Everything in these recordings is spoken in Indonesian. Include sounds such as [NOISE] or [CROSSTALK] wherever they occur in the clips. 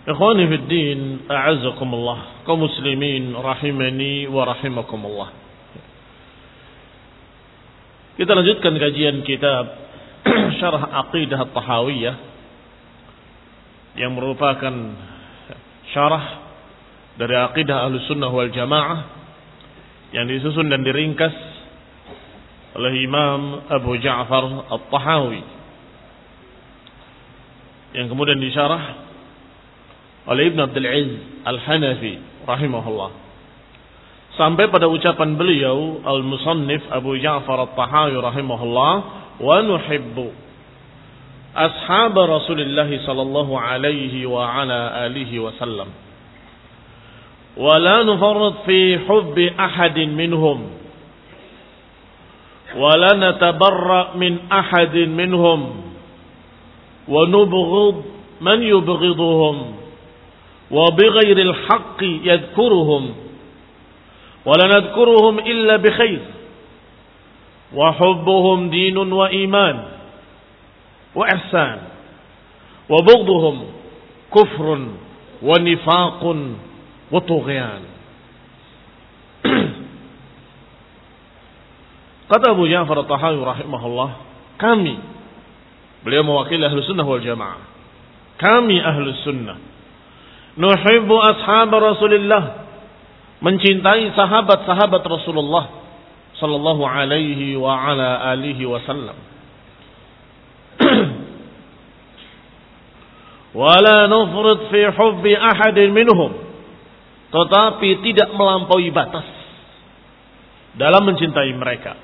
Ikhwani fi din, a'azzakumullah, kaum muslimin rahimani wa rahimakumullah. Kita lanjutkan kajian kitab [CLEARS THROAT] Syarah Aqidah At-Tahawiyah yang merupakan syarah dari aqidah Ahlussunnah wal Jamaah yang disusun dan diringkas oleh Imam Abu Ja'far At-Tahawi yang kemudian disyarah oleh Ibn Abdul Aziz Al-Hanafi rahimahullah. Sampai pada ucapan beliau Al-Musannif Abu Ja'far At-Tahawi rahimahullah wa nuhibbu ashab Rasulullah sallallahu alaihi wa ala alihi wa sallam. ولا نفرط في حب أحد منهم ولا نتبرأ من أحد منهم ونبغض من يبغضهم وبغير الحق يذكرهم ولا نذكرهم إلا بخير وحبهم دين وإيمان وإحسان وبغضهم كفر ونفاق وطغيان. قد أبو جعفر الطحاوي رحمه الله كامي beliau وكيل أهل السنة والجماعة كامي أهل السنة Nuhibbu ashab Rasulullah. Mencintai sahabat-sahabat Rasulullah sallallahu alaihi wa ala alihi wasallam. [CLEARS THROAT] Wala nufrid fi hubbi ahadin minhum. Tetapi tidak melampaui batas dalam mencintai mereka.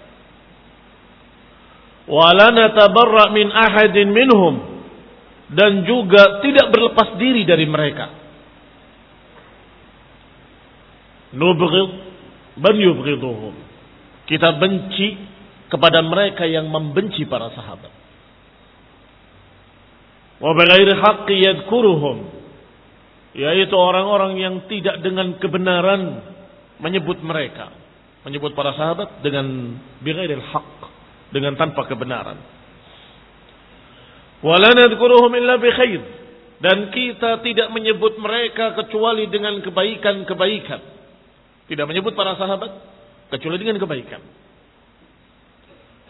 Wala natabarra min ahadin minhum dan juga tidak berlepas diri dari mereka. Nubghid man yubghiduhum. Kita benci kepada mereka yang membenci para sahabat. Wa bighairi haqqi yadhkuruhum. Yaitu orang-orang yang tidak dengan kebenaran menyebut mereka. Menyebut para sahabat dengan bighairil haqq. Dengan tanpa kebenaran. Nadhkuruhum illa. Dan kita tidak menyebut mereka kecuali dengan kebaikan-kebaikan. Tidak menyebut para sahabat kecuali dengan kebaikan.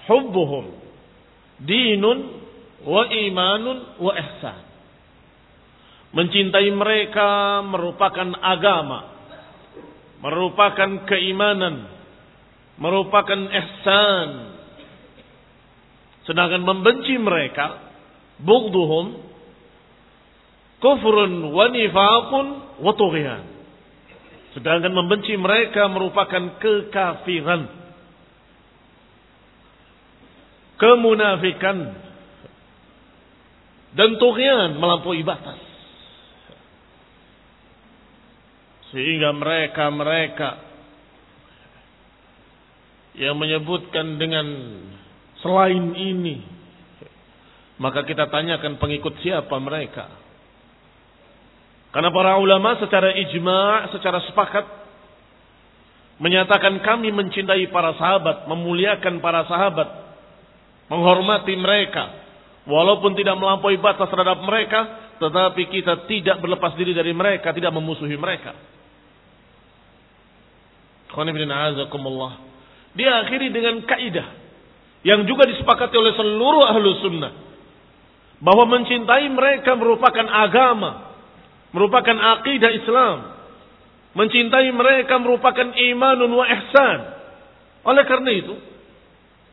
Hubbuhum dinun wa imanun wa ihsan. Mencintai mereka merupakan agama, merupakan keimanan, merupakan ihsan. Sedangkan membenci mereka, bugduhum kufrun wa nifaqun wa tughyan. Sedangkan membenci mereka merupakan kekafiran. Kemunafikan. Dan tughyan melampaui batas. Sehingga mereka-mereka yang menyebutkan dengan selain ini. Maka kita tanyakan pengikut siapa mereka. Karena para ulama secara ijma, secara sepakat menyatakan kami mencintai para sahabat, memuliakan para sahabat, menghormati mereka, walaupun tidak melampaui batas terhadap mereka, tetapi kita tidak berlepas diri dari mereka, tidak memusuhi mereka. Dia akhiri dengan kaidah yang juga disepakati oleh seluruh ahlu sunnah. Bahwa mencintai mereka merupakan agama merupakan akidah Islam. Mencintai mereka merupakan imanun wa ihsan. Oleh karena itu,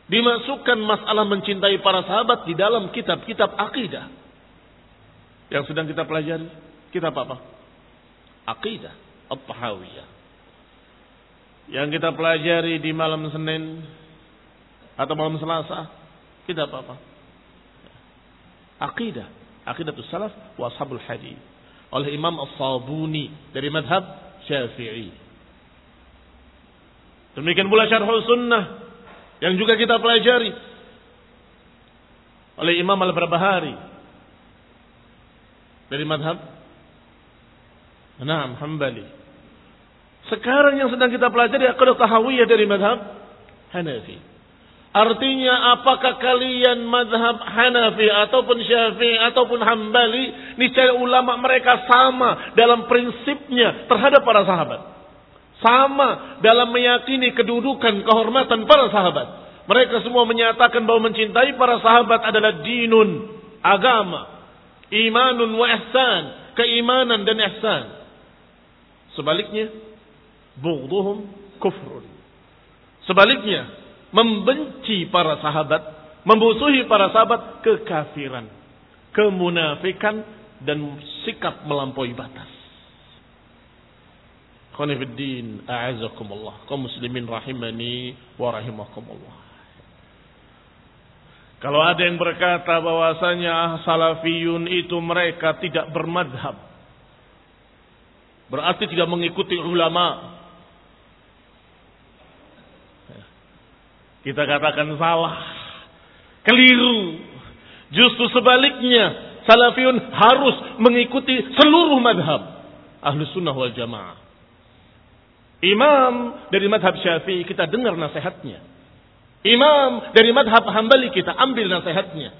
dimasukkan masalah mencintai para sahabat di dalam kitab-kitab akidah. Yang sedang kita pelajari, kitab apa? Akidah At-Tahawiyah. Yang kita pelajari di malam Senin atau malam Selasa, kitab apa? Akidah. Akidatul Salaf wa Ashabul Hadith oleh Imam As-Sabuni dari madhab Syafi'i. Demikian pula Syarh Sunnah yang juga kita pelajari oleh Imam Al-Barbahari dari madhab Naam Hambali. Sekarang yang sedang kita pelajari akidah tahawiyah dari madhab Hanafi. Artinya apakah kalian madhab Hanafi ataupun Syafi'i ataupun Hambali, niscaya ulama mereka sama dalam prinsipnya terhadap para sahabat. Sama dalam meyakini kedudukan kehormatan para sahabat. Mereka semua menyatakan bahwa mencintai para sahabat adalah dinun, agama, imanun wa ihsan, keimanan dan ihsan. Sebaliknya, bughduhum kufrun. Sebaliknya, membenci para sahabat, memusuhi para sahabat, kekafiran, kemunafikan dan sikap melampaui batas. Khonifuddin a'azakumullah. Kaum muslimin rahimani wa rahimakumullah. Kalau ada yang berkata bahwasanya salafiyun itu mereka tidak bermadhab. Berarti tidak mengikuti ulama. Kita katakan salah. Keliru. Justru sebaliknya. Salafiyun harus mengikuti seluruh madhab. Ahlus sunnah wal jamaah. Imam dari madhab syafi'i kita dengar nasihatnya. Imam dari madhab hambali kita ambil nasihatnya.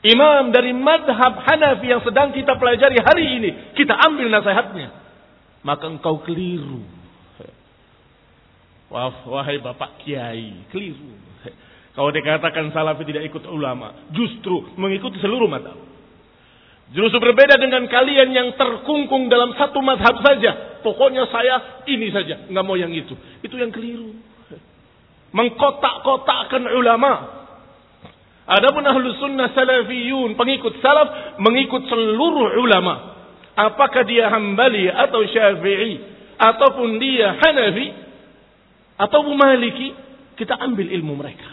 Imam dari madhab Hanafi yang sedang kita pelajari hari ini. Kita ambil nasihatnya. Maka engkau keliru Wahai Bapak Kiai, keliru. Kalau dikatakan salafi tidak ikut ulama, justru mengikuti seluruh madhab. Justru berbeda dengan kalian yang terkungkung dalam satu madhab saja. Pokoknya saya ini saja, nggak mau yang itu. Itu yang keliru. Mengkotak-kotakkan ulama. Adapun ahlu sunnah salafiyun, pengikut salaf, mengikut seluruh ulama. Apakah dia hambali atau syafi'i, ataupun dia hanafi, atau Maliki, kita ambil ilmu mereka.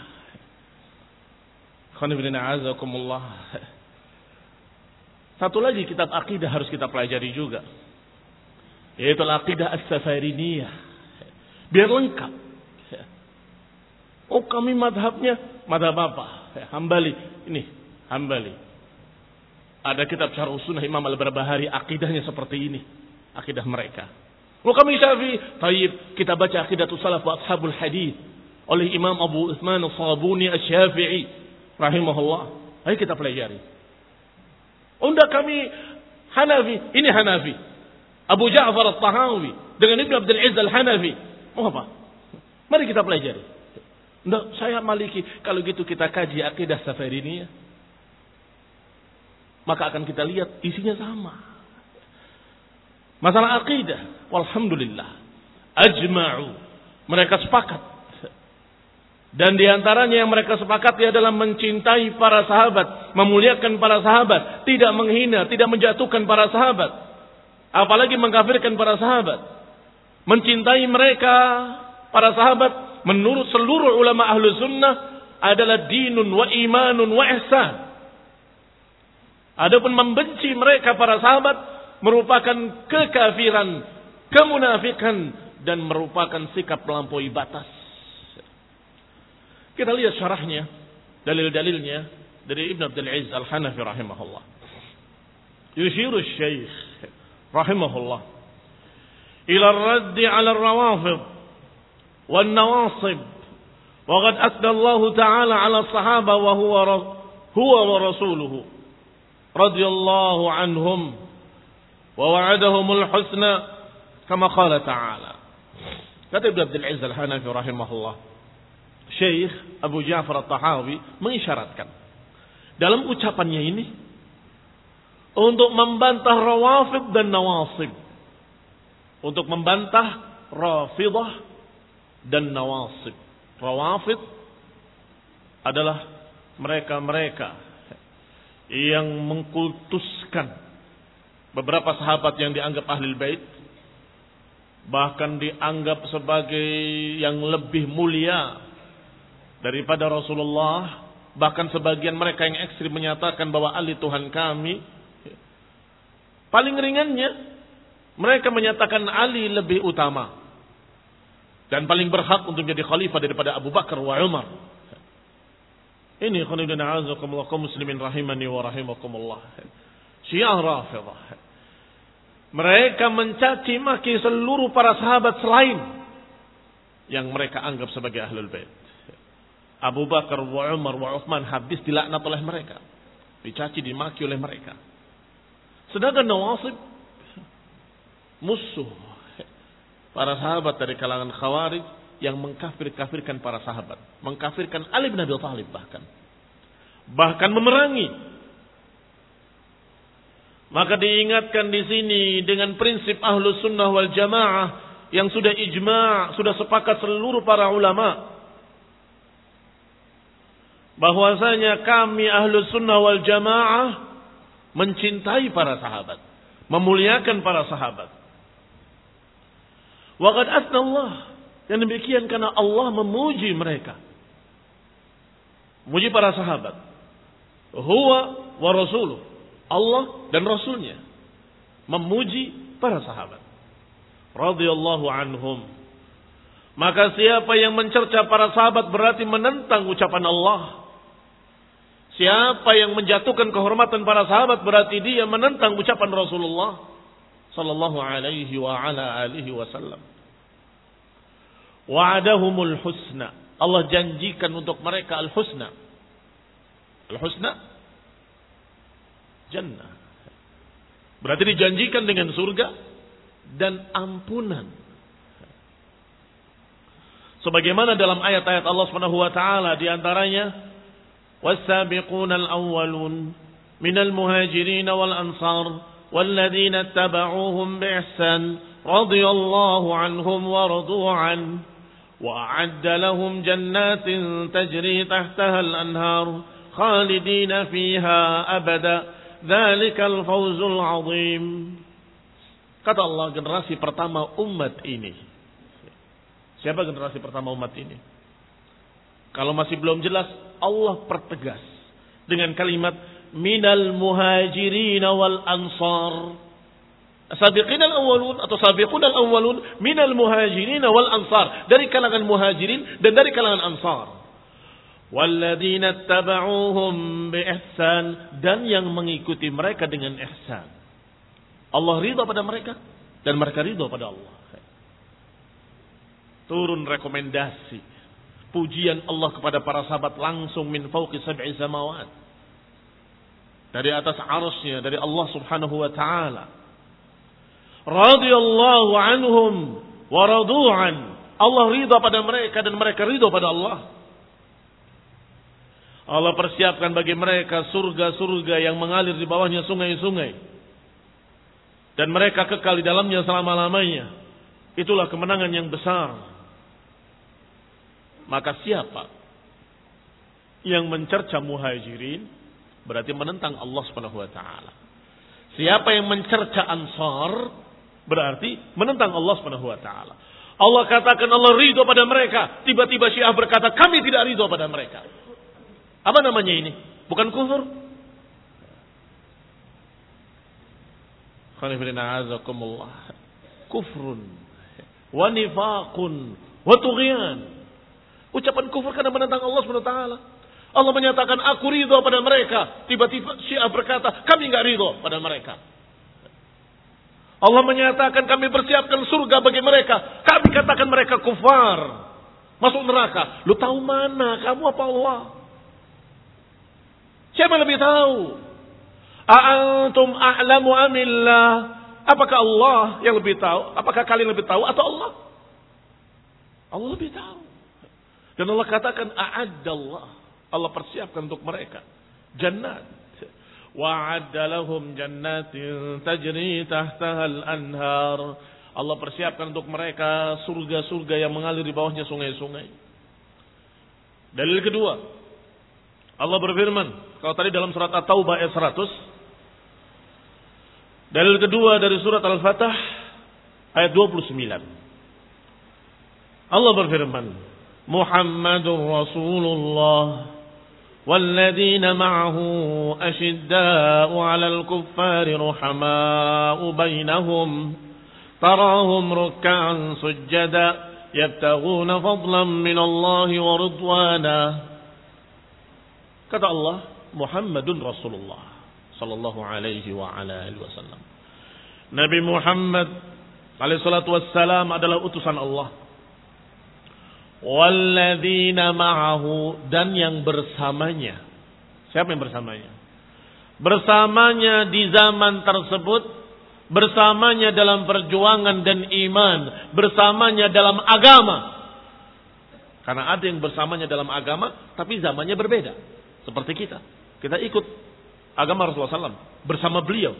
[LAUGHS] Satu lagi kitab akidah harus kita pelajari juga. Yaitu akidah as-safariniyah. Biar lengkap. Oh kami madhabnya, madhab apa? Hambali. Ini, Hambali. Ada kitab syarh sunnah Imam Al-Barbahari, akidahnya seperti ini. Akidah mereka. Kalau kami Syafi'i, taib kita baca Aqidatul Salaf wa Ashabul Hadis oleh Imam Abu Utsman Al-Sabuni Asy-Syafi'i rahimahullah. Ayo kita pelajari. Unda kami Hanafi, ini Hanafi. Abu Ja'far Al-Tahawi dengan Ibn Abdul Aziz Al-Hanafi Oh apa? Mari kita pelajari. Enggak, saya maliki. Kalau gitu kita kaji akidah ini ya. Maka akan kita lihat isinya sama. Masalah akidah. Walhamdulillah. Ajma'u. Mereka sepakat. Dan di antaranya yang mereka sepakati adalah mencintai para sahabat. Memuliakan para sahabat. Tidak menghina, tidak menjatuhkan para sahabat. Apalagi mengkafirkan para sahabat. Mencintai mereka, para sahabat, menurut seluruh ulama ahlu sunnah, adalah dinun wa imanun wa ihsan. Adapun membenci mereka para sahabat merupakan kekafiran, kemunafikan dan merupakan sikap melampaui batas. Kita lihat syarahnya, dalil-dalilnya dari Ibn Abdul Aziz Al-Hanafi rahimahullah. Yushiru Syekh rahimahullah ila ar-radd 'ala ar-rawafid wan ta'ala 'ala as-sahaba wa huwa anhum wa wa'adahumul husna kama qala ta'ala. Kata Ibnu Abdul Aziz Al-Hanafi rahimahullah. Syekh Abu Ja'far At-Tahawi mengisyaratkan dalam ucapannya ini untuk membantah rawafid dan nawasib. Untuk membantah rafidah dan nawasib. Rawafid adalah mereka-mereka yang mengkultuskan beberapa sahabat yang dianggap ahli bait bahkan dianggap sebagai yang lebih mulia daripada Rasulullah bahkan sebagian mereka yang ekstrim menyatakan bahwa Ali Tuhan kami paling ringannya mereka menyatakan Ali lebih utama dan paling berhak untuk menjadi khalifah daripada Abu Bakar wa Umar. Ini khonibina azakumullah muslimin rahimani wa rahimakumullah syiah rafidah mereka mencaci maki seluruh para sahabat selain yang mereka anggap sebagai ahlul bait. Abu Bakar, wa Umar, wa Uthman habis dilaknat oleh mereka. Dicaci, dimaki oleh mereka. Sedangkan Nawasib musuh para sahabat dari kalangan Khawarij yang mengkafir-kafirkan para sahabat, mengkafirkan Ali bin Abi Thalib bahkan. Bahkan memerangi maka diingatkan di sini dengan prinsip ahlu sunnah wal jamaah yang sudah ijma' sudah sepakat seluruh para ulama. Bahwasanya kami ahlu sunnah wal jamaah mencintai para sahabat. Memuliakan para sahabat. Waqad Allah. Yang demikian karena Allah memuji mereka. Memuji para sahabat. Huwa wa rasuluh. Allah dan Rasulnya memuji para sahabat. Radiyallahu anhum. Maka siapa yang mencerca para sahabat berarti menentang ucapan Allah. Siapa yang menjatuhkan kehormatan para sahabat berarti dia menentang ucapan Rasulullah sallallahu alaihi wa ala alihi wasallam. Wa'adahumul husna. Allah janjikan untuk mereka al-husna. Al-husna jannah. Berarti dijanjikan dengan surga dan ampunan. Sebagaimana dalam ayat-ayat Allah Subhanahu wa taala di antaranya was-sabiquna al-awwalun minal muhajirin wal ansar والذين اتبعوهم بإحسان رضي الله عنهم ورضوا عنه وأعد لهم جنات تجري تحتها الأنهار خالدين فيها أبدا Dzalikal fawzul azim. Kata Allah generasi pertama umat ini. Siapa generasi pertama umat ini? Kalau masih belum jelas, Allah pertegas dengan kalimat minal muhajirin wal ansar. Sabiqin al-awwalun atau sabiqun al-awwalun minal muhajirin wal ansar. Dari kalangan muhajirin dan dari kalangan ansar. Walladzina taba'uhum bi ihsan dan yang mengikuti mereka dengan ihsan. Allah ridha pada mereka dan mereka ridha pada Allah. Turun rekomendasi pujian Allah kepada para sahabat langsung min fauqi sab'i samawat. Dari atas arusnya dari Allah Subhanahu wa taala. Radiyallahu anhum wa radu'an Allah ridho pada mereka dan mereka ridho pada Allah. Allah persiapkan bagi mereka surga-surga yang mengalir di bawahnya sungai-sungai. Dan mereka kekal di dalamnya selama-lamanya. Itulah kemenangan yang besar. Maka siapa yang mencerca muhajirin berarti menentang Allah Subhanahu wa taala. Siapa yang mencerca ansar berarti menentang Allah Subhanahu wa taala. Allah katakan Allah ridho pada mereka. Tiba-tiba Syiah berkata, kami tidak ridho pada mereka. Apa namanya ini? Bukan kufur? Kufrun. Wa nifaqun. Wa tughyan. Ucapan kufur karena menentang Allah SWT. Allah menyatakan aku ridho pada mereka. Tiba-tiba Syiah berkata, kami nggak ridho pada mereka. Allah menyatakan kami persiapkan surga bagi mereka. Kami katakan mereka kufar. Masuk neraka. Lu tahu mana? Kamu apa Allah? Siapa yang lebih tahu? A'antum a'lamu amillah. Apakah Allah yang lebih tahu? Apakah kalian lebih tahu atau Allah? Allah lebih tahu. Dan Allah katakan a'addallah. Allah persiapkan untuk mereka jannat. Wa'adda lahum jannatin tajri tahtaha al-anhar. Allah persiapkan untuk mereka surga-surga yang mengalir di bawahnya sungai-sungai. Dalil kedua. Allah berfirman, kalau tadi dalam surat At-Taubah ayat 100, dalil kedua dari surat Al-Fatah ayat 29. Allah berfirman, Muhammadur Rasulullah والذين معه أشداء على الكفار رحماء بينهم تراهم ركعا سجدا يبتغون فضلا من الله ورضوانا kata Allah Muhammadun Rasulullah sallallahu alaihi wa ala alihi wasallam Nabi Muhammad alaihi salatu wassalam adalah utusan Allah Walladzina ma'ahu dan yang bersamanya. Siapa yang bersamanya? Bersamanya di zaman tersebut, bersamanya dalam perjuangan dan iman, bersamanya dalam agama. Karena ada yang bersamanya dalam agama, tapi zamannya berbeda. Seperti kita. Kita ikut agama Rasulullah SAW bersama beliau.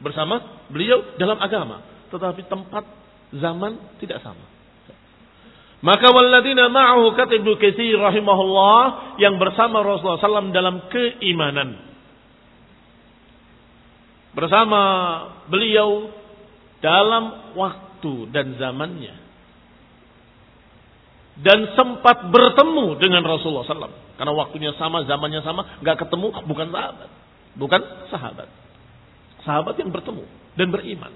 Bersama beliau dalam agama. Tetapi tempat, zaman tidak sama. Maka waladina ma'ahu kata Ibnu rahimahullah yang bersama Rasulullah SAW dalam keimanan. Bersama beliau dalam waktu dan zamannya. Dan sempat bertemu dengan Rasulullah SAW. Karena waktunya sama, zamannya sama, nggak ketemu, bukan sahabat. Bukan sahabat. Sahabat yang bertemu dan beriman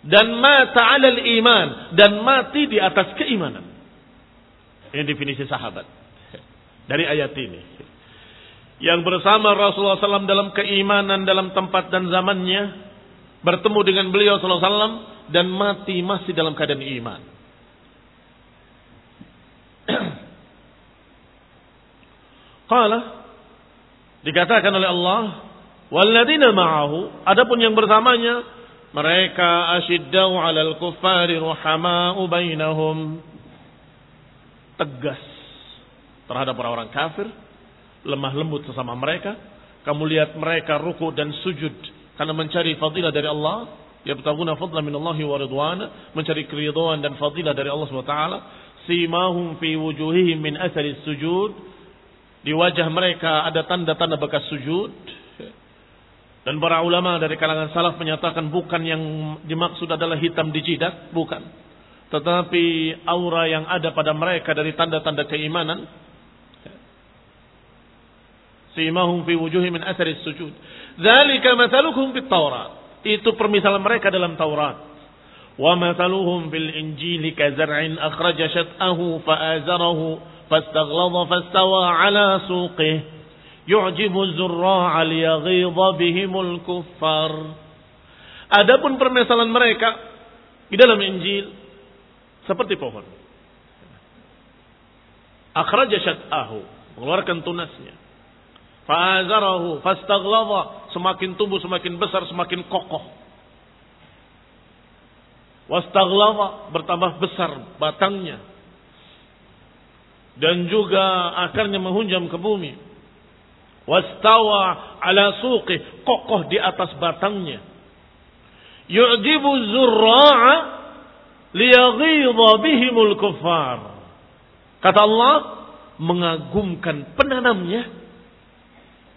dan mata alal iman dan mati di atas keimanan. Ini definisi sahabat dari ayat ini. Yang bersama Rasulullah SAW dalam keimanan dalam tempat dan zamannya bertemu dengan beliau SAW dan mati masih dalam keadaan iman. Qala dikatakan oleh Allah, "Walladzina ma'ahu" adapun yang bersamanya mereka asyiddau 'alal kuffari ruhama'u bainahum. Tegas terhadap orang-orang kafir, lemah lembut sesama mereka. Kamu lihat mereka ruku dan sujud karena mencari fadilah dari Allah, yabtaguna fadlan min Allah wa ridwana, mencari keridhaan dan fadilah dari Allah Subhanahu wa taala. Simahum fi wujuhihim min athari sujud. Di wajah mereka ada tanda-tanda bekas sujud dan para ulama dari kalangan salaf menyatakan bukan yang dimaksud adalah hitam di jidat, bukan. Tetapi aura yang ada pada mereka dari tanda-tanda keimanan. Simahum fi wujuhi min athari sujud. Dzalika mathaluhum fit Taurat. Itu permisalan mereka dalam Taurat. Wa mathaluhum fil Injil kazar'in akhraja shat'ahu fa'azarahu fastaghladha fastawa ala suqihi yu'jibu zurra'a liyaghidha bihimul kuffar. Adapun permasalahan mereka di dalam Injil seperti pohon. Akhraja syat'ahu, mengeluarkan tunasnya. Fa'azarahu, fastaghlaba, semakin tumbuh, semakin besar, semakin kokoh. Wastaghlaba bertambah besar batangnya. Dan juga akarnya menghunjam ke bumi. Wastawa ala suqi, kokoh di atas batangnya. Yu'jibu zurra'a liyaghidha bihimul kuffar. Kata Allah, mengagumkan penanamnya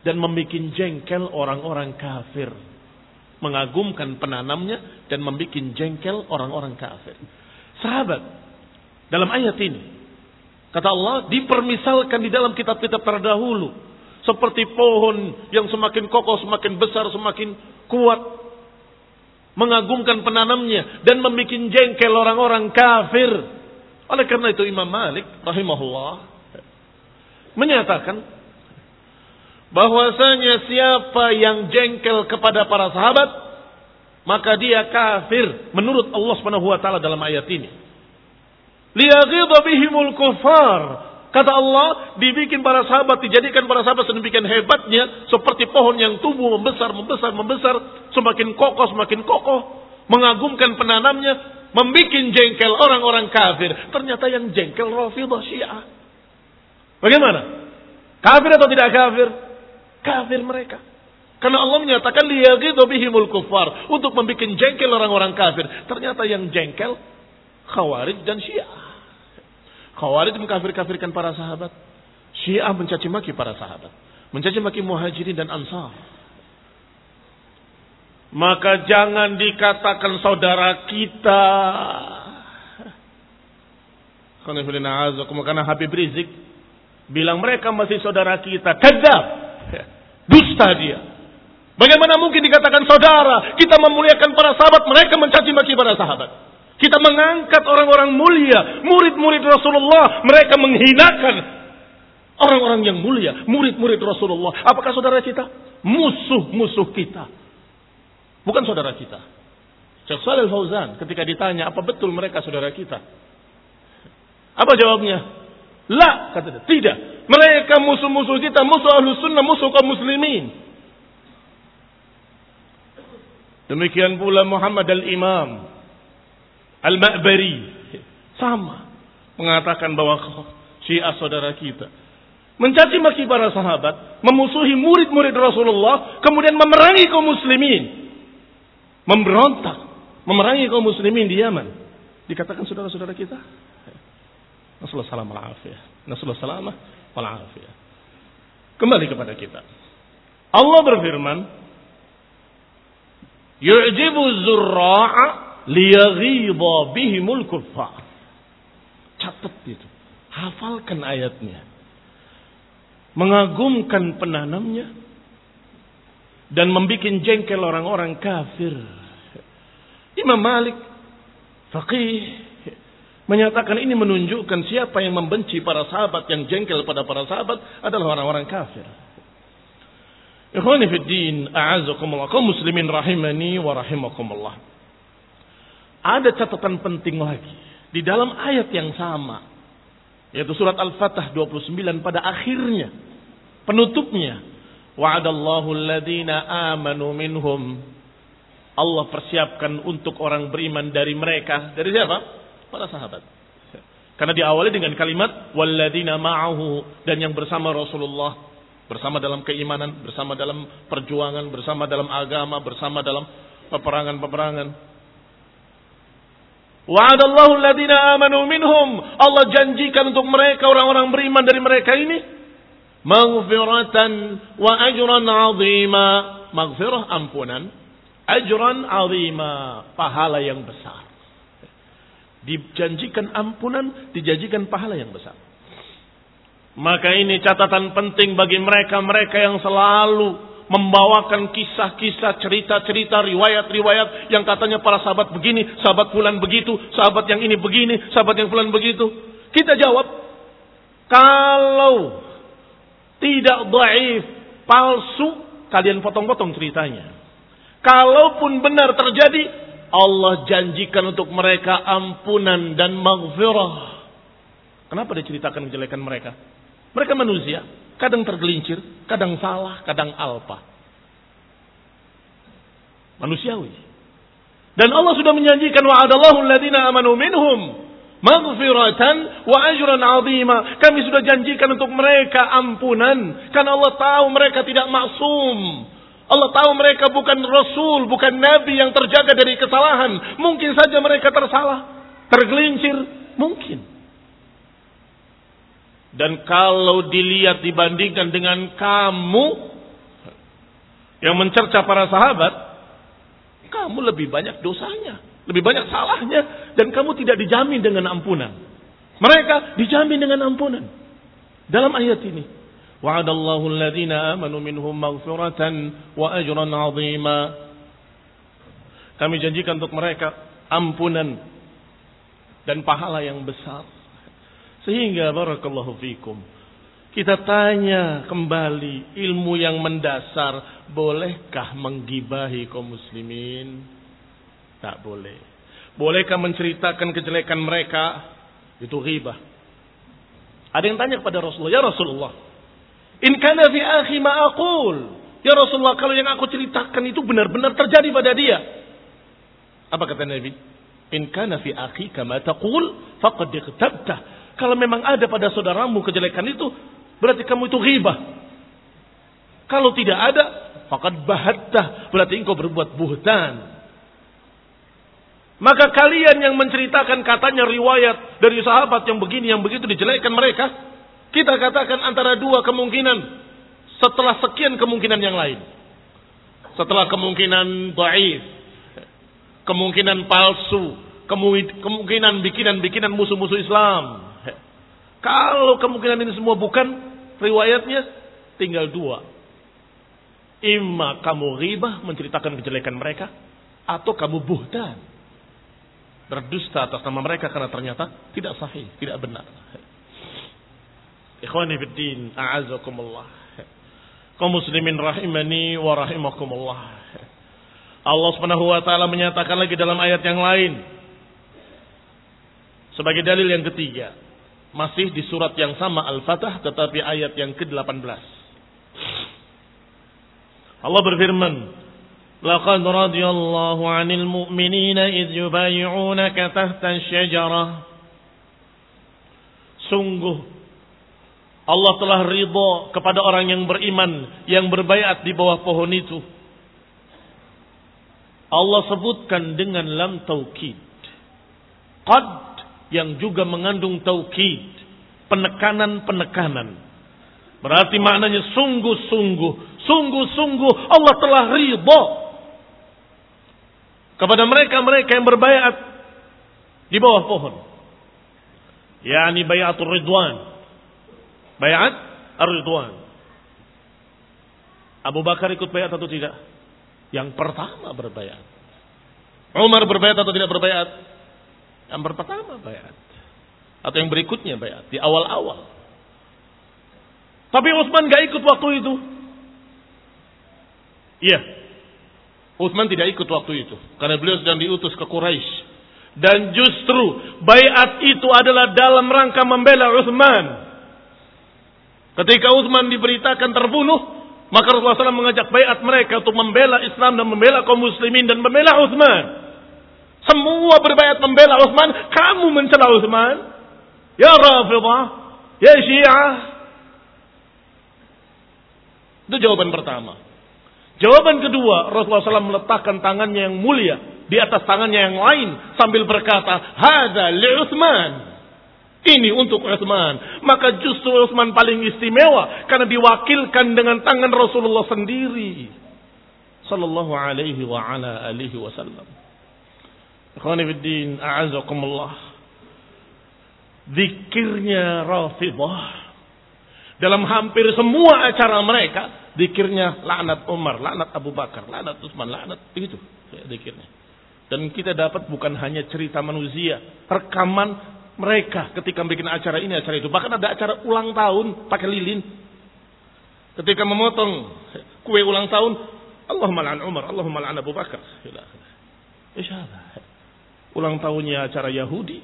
dan membuat jengkel orang-orang kafir. Mengagumkan penanamnya dan membuat jengkel orang-orang kafir. Sahabat, dalam ayat ini, kata Allah, dipermisalkan di dalam kitab-kitab terdahulu. Seperti pohon yang semakin kokoh, semakin besar, semakin kuat. Mengagumkan penanamnya dan membuat jengkel orang-orang kafir. Oleh karena itu Imam Malik rahimahullah menyatakan bahwasanya siapa yang jengkel kepada para sahabat maka dia kafir menurut Allah taala dalam ayat ini. Liyaghidha bihimul kufar. Kata Allah, dibikin para sahabat, dijadikan para sahabat sedemikian hebatnya seperti pohon yang tumbuh membesar, membesar, membesar, semakin kokoh, semakin kokoh, mengagumkan penanamnya, membuat jengkel orang-orang kafir. Ternyata yang jengkel Rafidah Syiah. Bagaimana? Kafir atau tidak kafir? Kafir mereka. Karena Allah menyatakan liyaghidhu bihimul kufar untuk membuat jengkel orang-orang kafir. Ternyata yang jengkel Khawarij dan Syiah. Khawarij mengkafir-kafirkan para sahabat. Syiah mencaci maki para sahabat. Mencaci maki muhajirin dan ansar. Maka jangan dikatakan saudara kita. Karena Habib Rizik Bilang mereka masih saudara kita. Kedap. Dusta dia. Bagaimana mungkin dikatakan saudara? Kita memuliakan para sahabat, mereka mencaci maki para sahabat. Kita mengangkat orang-orang mulia, murid-murid Rasulullah, mereka menghinakan orang-orang yang mulia, murid-murid Rasulullah. Apakah saudara kita? Musuh-musuh kita. Bukan saudara kita. Syekh Salih Fauzan ketika ditanya apa betul mereka saudara kita? Apa jawabnya? La, kata dia. Tidak. Mereka musuh-musuh kita, musuh ahlu sunnah, musuh kaum muslimin. Demikian pula Muhammad al-Imam. Al-Ma'bari. Sama. Mengatakan bahwa syiah saudara kita. Mencaci maki para sahabat. Memusuhi murid-murid Rasulullah. Kemudian memerangi kaum muslimin. Memberontak. Memerangi kaum muslimin di Yaman. Dikatakan saudara-saudara kita. Nasallahu salam wal afiyah. Nasallahu salamah wal afiyah. Kembali kepada kita. Allah berfirman, "Yu'jibu zurra'a liyaghidha bihimul kuffar." Catat itu. Hafalkan ayatnya. Mengagumkan penanamnya dan membuat jengkel orang-orang kafir. Imam Malik faqih Menyatakan ini menunjukkan siapa yang membenci para sahabat, yang jengkel pada para sahabat adalah orang-orang kafir. Ikhwani fi din, a'azakumullah, kaum muslimin rahimani wa rahimakumullah. Ada catatan penting lagi di dalam ayat yang sama, yaitu surat Al-Fatah 29 pada akhirnya, penutupnya, wa'adallahu alladhina amanu minhum. Allah persiapkan untuk orang beriman dari mereka. Dari siapa? para sahabat. Karena diawali dengan kalimat walladina ma'ahu dan yang bersama Rasulullah, bersama dalam keimanan, bersama dalam perjuangan, bersama dalam agama, bersama dalam peperangan-peperangan. Wa'adallahu alladina amanu minhum. Allah janjikan untuk mereka orang-orang beriman dari mereka ini maghfiratan wa ajran 'azima. Maghfirah ampunan, ajran 'azima, pahala yang besar. Dijanjikan ampunan, dijanjikan pahala yang besar. Maka ini catatan penting bagi mereka-mereka yang selalu membawakan kisah-kisah, cerita-cerita, riwayat-riwayat yang katanya para sahabat begini, sahabat bulan begitu, sahabat yang ini begini, sahabat yang bulan begitu. Kita jawab, kalau tidak daif, palsu, kalian potong-potong ceritanya. Kalaupun benar terjadi, Allah janjikan untuk mereka ampunan dan maghfirah. Kenapa diceritakan kejelekan mereka? Mereka manusia, kadang tergelincir, kadang salah, kadang alpa. Manusiawi. Dan Allah sudah menjanjikan wa'adallahu alladhina amanu minhum maghfiratan wa ajran 'azima. Kami sudah janjikan untuk mereka ampunan karena Allah tahu mereka tidak maksum. Allah tahu mereka bukan rasul, bukan nabi yang terjaga dari kesalahan. Mungkin saja mereka tersalah, tergelincir, mungkin. Dan kalau dilihat dibandingkan dengan kamu yang mencerca para sahabat, kamu lebih banyak dosanya, lebih banyak salahnya, dan kamu tidak dijamin dengan ampunan. Mereka dijamin dengan ampunan. Dalam ayat ini, wa'adallahu alladhina amanu minhum maghfiratan wa ajran 'azima. Kami janjikan untuk mereka ampunan dan pahala yang besar. Sehingga barakallahu fikum. Kita tanya kembali ilmu yang mendasar. Bolehkah menggibahi kaum muslimin? Tak boleh. Bolehkah menceritakan kejelekan mereka? Itu ghibah. Ada yang tanya kepada Rasulullah. Ya Rasulullah. In kana fi akhi ma'akul. Ya Rasulullah kalau yang aku ceritakan itu benar-benar terjadi pada dia. Apa kata Nabi? In kana fi akhi kama taqul faqad iqtabtah kalau memang ada pada saudaramu kejelekan itu, berarti kamu itu ghibah. Kalau tidak ada, fakat bahatta, berarti engkau berbuat buhtan. Maka kalian yang menceritakan katanya riwayat dari sahabat yang begini, yang begitu dijelekan mereka, kita katakan antara dua kemungkinan setelah sekian kemungkinan yang lain. Setelah kemungkinan dhaif, kemungkinan palsu, kemungkinan bikinan-bikinan musuh-musuh Islam, kalau kemungkinan ini semua bukan riwayatnya, tinggal dua. Ima kamu ribah menceritakan kejelekan mereka, atau kamu buhtan. Berdusta atas nama mereka karena ternyata tidak sahih, tidak benar. Ikhwani fiddin, a'azakumullah. Kau muslimin rahimani wa rahimakumullah. Allah subhanahu wa ta'ala menyatakan lagi dalam ayat yang lain. Sebagai dalil yang ketiga. Masih di surat yang sama Al-Fatah tetapi ayat yang ke-18. Allah berfirman, "Laqad radiyallahu 'anil mu'minina idh yubay'unaka tahta asy-syajarah." Sungguh Allah telah ridha kepada orang yang beriman yang berbaiat di bawah pohon itu. Allah sebutkan dengan lam taukid. Qad yang juga mengandung taukid, penekanan-penekanan. Berarti maknanya sungguh-sungguh, sungguh-sungguh Allah telah ridha kepada mereka-mereka yang berbayat di bawah pohon. Yani bayatul ridwan. Bayat ar-ridwan. Abu Bakar ikut bayat atau tidak? Yang pertama berbayat. Umar berbayat atau tidak berbayat? Yang pertama bayat. Atau yang berikutnya bayat. Di awal-awal. Tapi Utsman gak ikut waktu itu. Iya. Utsman tidak ikut waktu itu. Karena beliau sedang diutus ke Quraisy. Dan justru bayat itu adalah dalam rangka membela Utsman. Ketika Utsman diberitakan terbunuh, maka Rasulullah SAW mengajak bayat mereka untuk membela Islam dan membela kaum muslimin dan membela Utsman. Semua berbayat membela Utsman, kamu mencela Utsman? Ya Rafidah, ya Syiah. Itu jawaban pertama. Jawaban kedua, Rasulullah SAW meletakkan tangannya yang mulia di atas tangannya yang lain sambil berkata, "Hada li Utsman." Ini untuk Utsman. Maka justru Utsman paling istimewa karena diwakilkan dengan tangan Rasulullah sendiri. Sallallahu alaihi wa ala alihi wasallam. Ikhwani fiddin, a'azakumullah. Zikirnya Rafidah. Dalam hampir semua acara mereka, zikirnya laknat Umar, laknat Abu Bakar, laknat Utsman, laknat begitu zikirnya. Dan kita dapat bukan hanya cerita manusia, rekaman mereka ketika bikin acara ini, acara itu. Bahkan ada acara ulang tahun pakai lilin. Ketika memotong kue ulang tahun, Allahumma la'an Umar, Allahumma la'an Abu Bakar. Isyaallah ulang tahunnya acara Yahudi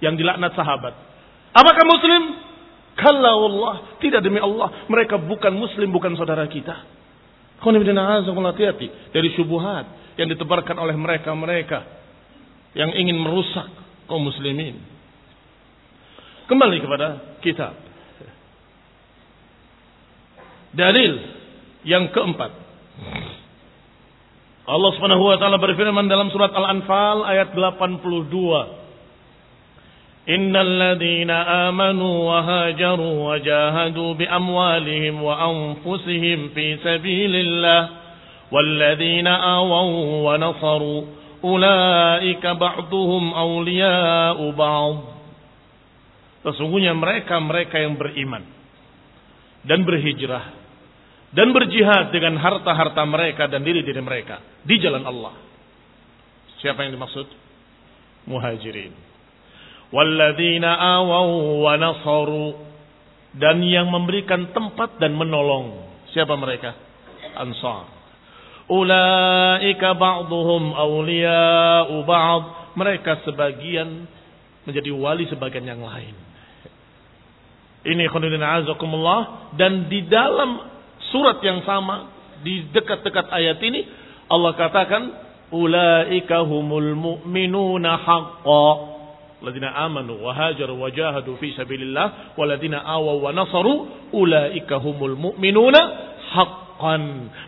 yang dilaknat sahabat. Apakah muslim? Kalau Allah, tidak demi Allah, mereka bukan muslim, bukan saudara kita. hati-hati dari syubhat, yang ditebarkan oleh mereka-mereka yang ingin merusak kaum muslimin. Kembali kepada kitab. Dalil yang keempat. Allah Subhanahu wa taala berfirman dalam surat Al-Anfal ayat 82. إن الذين آمنوا وهاجروا وجاهدوا بأموالهم وأنفسهم في سبيل الله والذين آووا ونصروا أولئك بعضهم أولياء بعض Sesungguhnya mereka-mereka yang beriman dan berhijrah dan berjihad dengan harta-harta mereka dan diri-diri mereka di jalan Allah. Siapa yang dimaksud? Muhajirin. Walladzina awaw wa nasaru. Dan yang memberikan tempat dan menolong. Siapa mereka? Ansar. Ulaika ba'dhum awliya'u ba'd. Mereka sebagian menjadi wali sebagian yang lain. Ini khonudin azakumullah. Dan di dalam surat yang sama di dekat-dekat ayat ini Allah katakan ulaika humul mu'minuna haqqan Ladina amanu wa hajaru wa jahadu fi sabilillah waladina awaw wa nasaru ulaika humul mu'minuna haqqan.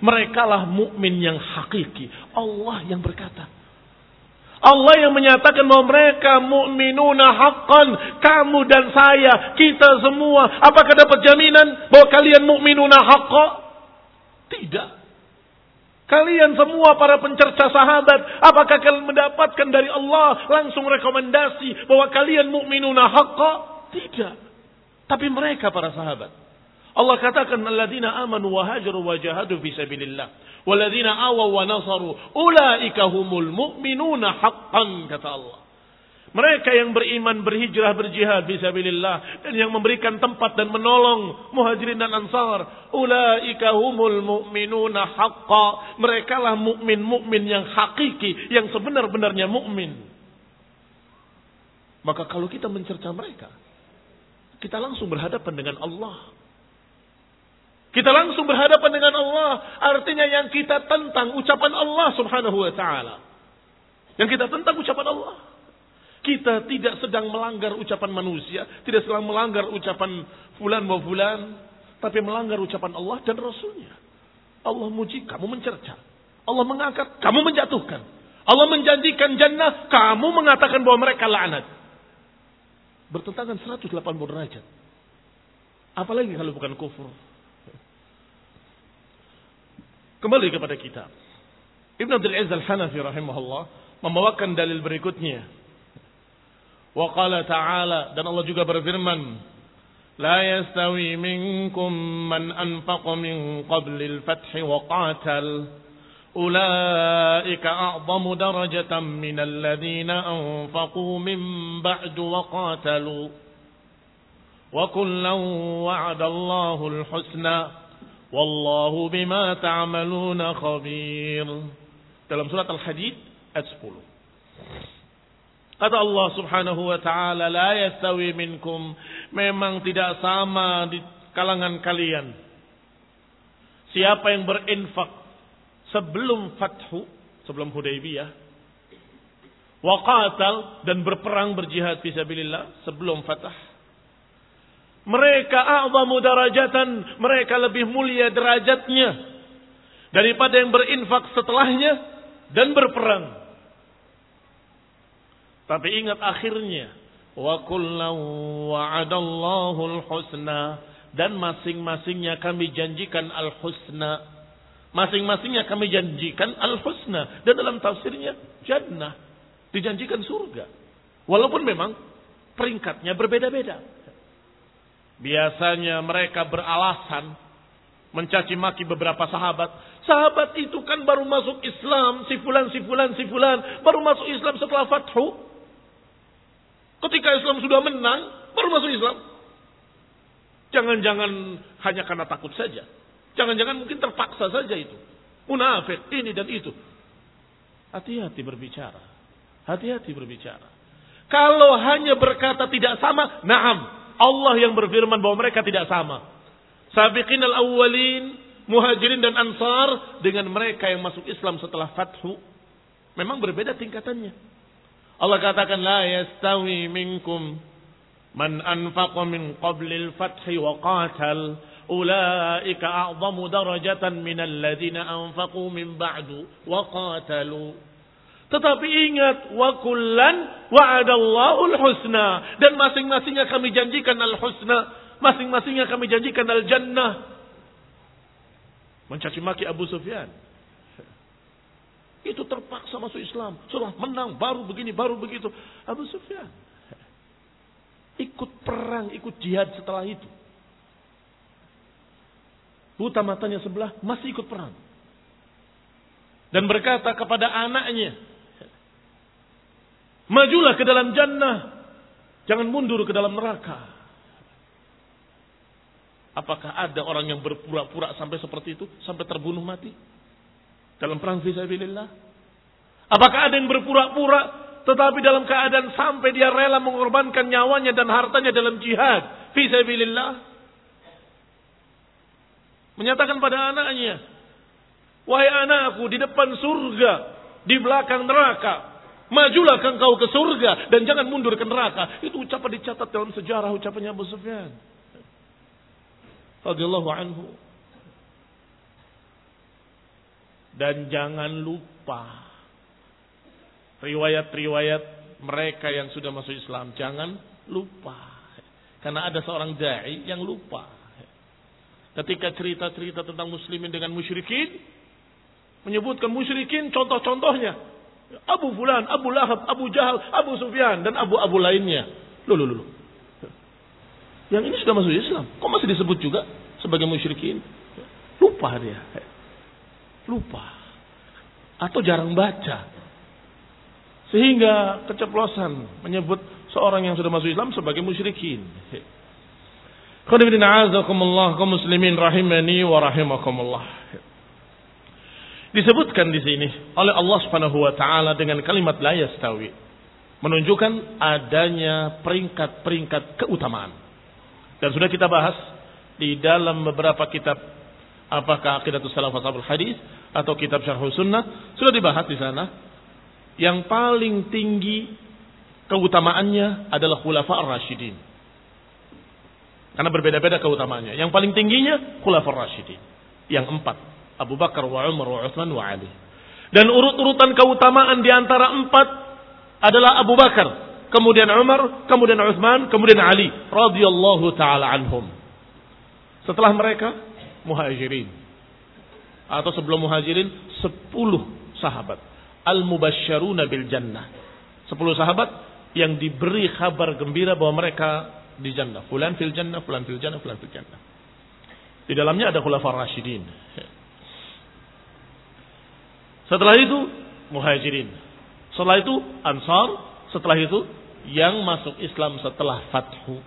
Mereka lah mukmin yang hakiki. Allah yang berkata. Allah yang menyatakan bahwa mereka mukminuna haqqan, kamu dan saya, kita semua, apakah dapat jaminan bahwa kalian mukminuna haqqan? Tidak. Kalian semua para pencerca sahabat, apakah kalian mendapatkan dari Allah langsung rekomendasi bahwa kalian mukminuna haqqa? Tidak. Tapi mereka para sahabat. Allah katakan alladzina amanu wa hajaru wa jahadu fi sabilillah walladzina awaw wa nasaru ulaika humul mu'minuna haqqan kata Allah. Mereka yang beriman, berhijrah, berjihad fisabilillah dan yang memberikan tempat dan menolong muhajirin dan ansar. Ulaika humul mu'minuna haqqa. Mereka lah mukmin-mukmin yang hakiki, yang sebenar-benarnya mukmin. Maka kalau kita mencerca mereka, kita langsung berhadapan dengan Allah. Kita langsung berhadapan dengan Allah. Artinya yang kita tentang ucapan Allah subhanahu wa ta'ala. Yang kita tentang ucapan Allah. Kita tidak sedang melanggar ucapan manusia, tidak sedang melanggar ucapan fulan wa fulan, tapi melanggar ucapan Allah dan Rasulnya. Allah muji, kamu mencerca. Allah mengangkat, kamu menjatuhkan. Allah menjanjikan jannah, kamu mengatakan bahwa mereka laknat. Bertentangan 180 derajat. Apalagi kalau bukan kufur. Kembali kepada kita. Ibn Abdul Aziz Al-Hanafi rahimahullah membawakan dalil berikutnya Wa qala ta'ala dan Allah juga berfirman La yastawi minkum man anfaqa min qablil fathi wa qatal darajatan min alladhina anfaqu min ba'du wa qatalu Wa kullan wa'ada Allahul husna Wallahu bima ta'maluna khabir Dalam surat Al-Hadid ayat 10 Kata Allah subhanahu wa ta'ala, La yastawi minkum. Memang tidak sama di kalangan kalian. Siapa yang berinfak sebelum fathu, sebelum Hudaybiyah. Waqatal dan berperang berjihad fisabilillah sebelum fatah. Mereka a'zamu darajatan. Mereka lebih mulia derajatnya. Daripada yang berinfak setelahnya dan berperang. Tapi ingat akhirnya. Wa wa'adallahu husna dan masing-masingnya kami janjikan al-husna. Masing-masingnya kami janjikan al-husna dan dalam tafsirnya jannah dijanjikan surga. Walaupun memang peringkatnya berbeda-beda. Biasanya mereka beralasan mencaci maki beberapa sahabat. Sahabat itu kan baru masuk Islam, si fulan, si fulan, si fulan, baru masuk Islam setelah fathu. Ketika Islam sudah menang, baru masuk Islam. Jangan-jangan hanya karena takut saja. Jangan-jangan mungkin terpaksa saja itu. Munafik, ini dan itu. Hati-hati berbicara. Hati-hati berbicara. Kalau hanya berkata tidak sama, naam. Allah yang berfirman bahwa mereka tidak sama. Sabiqin al-awwalin, muhajirin dan ansar dengan mereka yang masuk Islam setelah fathu Memang berbeda tingkatannya. Allah katakan la yastawi minkum man anfaqa min qablil fathi wa qatal ulaika a'zamu darajatan min alladhina anfaqu min ba'du wa qatalu tetapi ingat wa kullan wa'adallahu al-husna dan masing-masingnya kami janjikan al-husna masing-masingnya kami janjikan al-jannah mencaci maki Abu Sufyan itu terpaksa masuk Islam. Setelah menang, baru begini, baru begitu. Abu Sufyan. Ikut perang, ikut jihad setelah itu. Buta matanya sebelah, masih ikut perang. Dan berkata kepada anaknya, Majulah ke dalam jannah. Jangan mundur ke dalam neraka. Apakah ada orang yang berpura-pura sampai seperti itu? Sampai terbunuh mati? dalam perang fisabilillah? Apakah ada yang berpura-pura tetapi dalam keadaan sampai dia rela mengorbankan nyawanya dan hartanya dalam jihad fisabilillah? Menyatakan pada anaknya, "Wahai anakku, di depan surga, di belakang neraka, majulah engkau ke surga dan jangan mundur ke neraka." Itu ucapan dicatat dalam sejarah ucapannya Abu Sufyan. Radhiyallahu anhu. Dan jangan lupa riwayat-riwayat mereka yang sudah masuk Islam. Jangan lupa. Karena ada seorang da'i yang lupa. Ketika cerita-cerita tentang muslimin dengan musyrikin, menyebutkan musyrikin contoh-contohnya. Abu Fulan, Abu Lahab, Abu Jahal, Abu Sufyan, dan Abu-Abu lainnya. Loh, loh. Yang ini sudah masuk Islam. Kok masih disebut juga sebagai musyrikin? Lupa dia. Lupa. Atau jarang baca. Sehingga keceplosan menyebut seorang yang sudah masuk Islam sebagai musyrikin. Qadibina kaum muslimin rahimani wa rahimakumullah. Disebutkan di sini oleh Allah Subhanahu wa taala dengan kalimat la yastawi menunjukkan adanya peringkat-peringkat keutamaan. Dan sudah kita bahas di dalam beberapa kitab apakah Aqidatus Salaf Ashabul Hadis atau kitab Syarh Sunnah sudah dibahas di sana. Yang paling tinggi keutamaannya adalah Khulafa Ar-Rasyidin. Karena berbeda-beda keutamaannya. Yang paling tingginya Khulafa Ar-Rasyidin. Yang empat. Abu Bakar wa Umar wa Uthman wa Ali. Dan urut-urutan keutamaan di antara empat adalah Abu Bakar, kemudian Umar, kemudian Uthman, kemudian Ali radhiyallahu taala anhum. Setelah mereka muhajirin. Atau sebelum muhajirin, sepuluh sahabat. Al-mubasyaruna bil jannah. Sepuluh sahabat yang diberi kabar gembira bahwa mereka di jannah. Fulan fil jannah, fulan fil jannah, fulan fil jannah. Di dalamnya ada khulafar rasyidin. Setelah itu muhajirin. Setelah itu ansar. Setelah itu yang masuk Islam setelah fathu.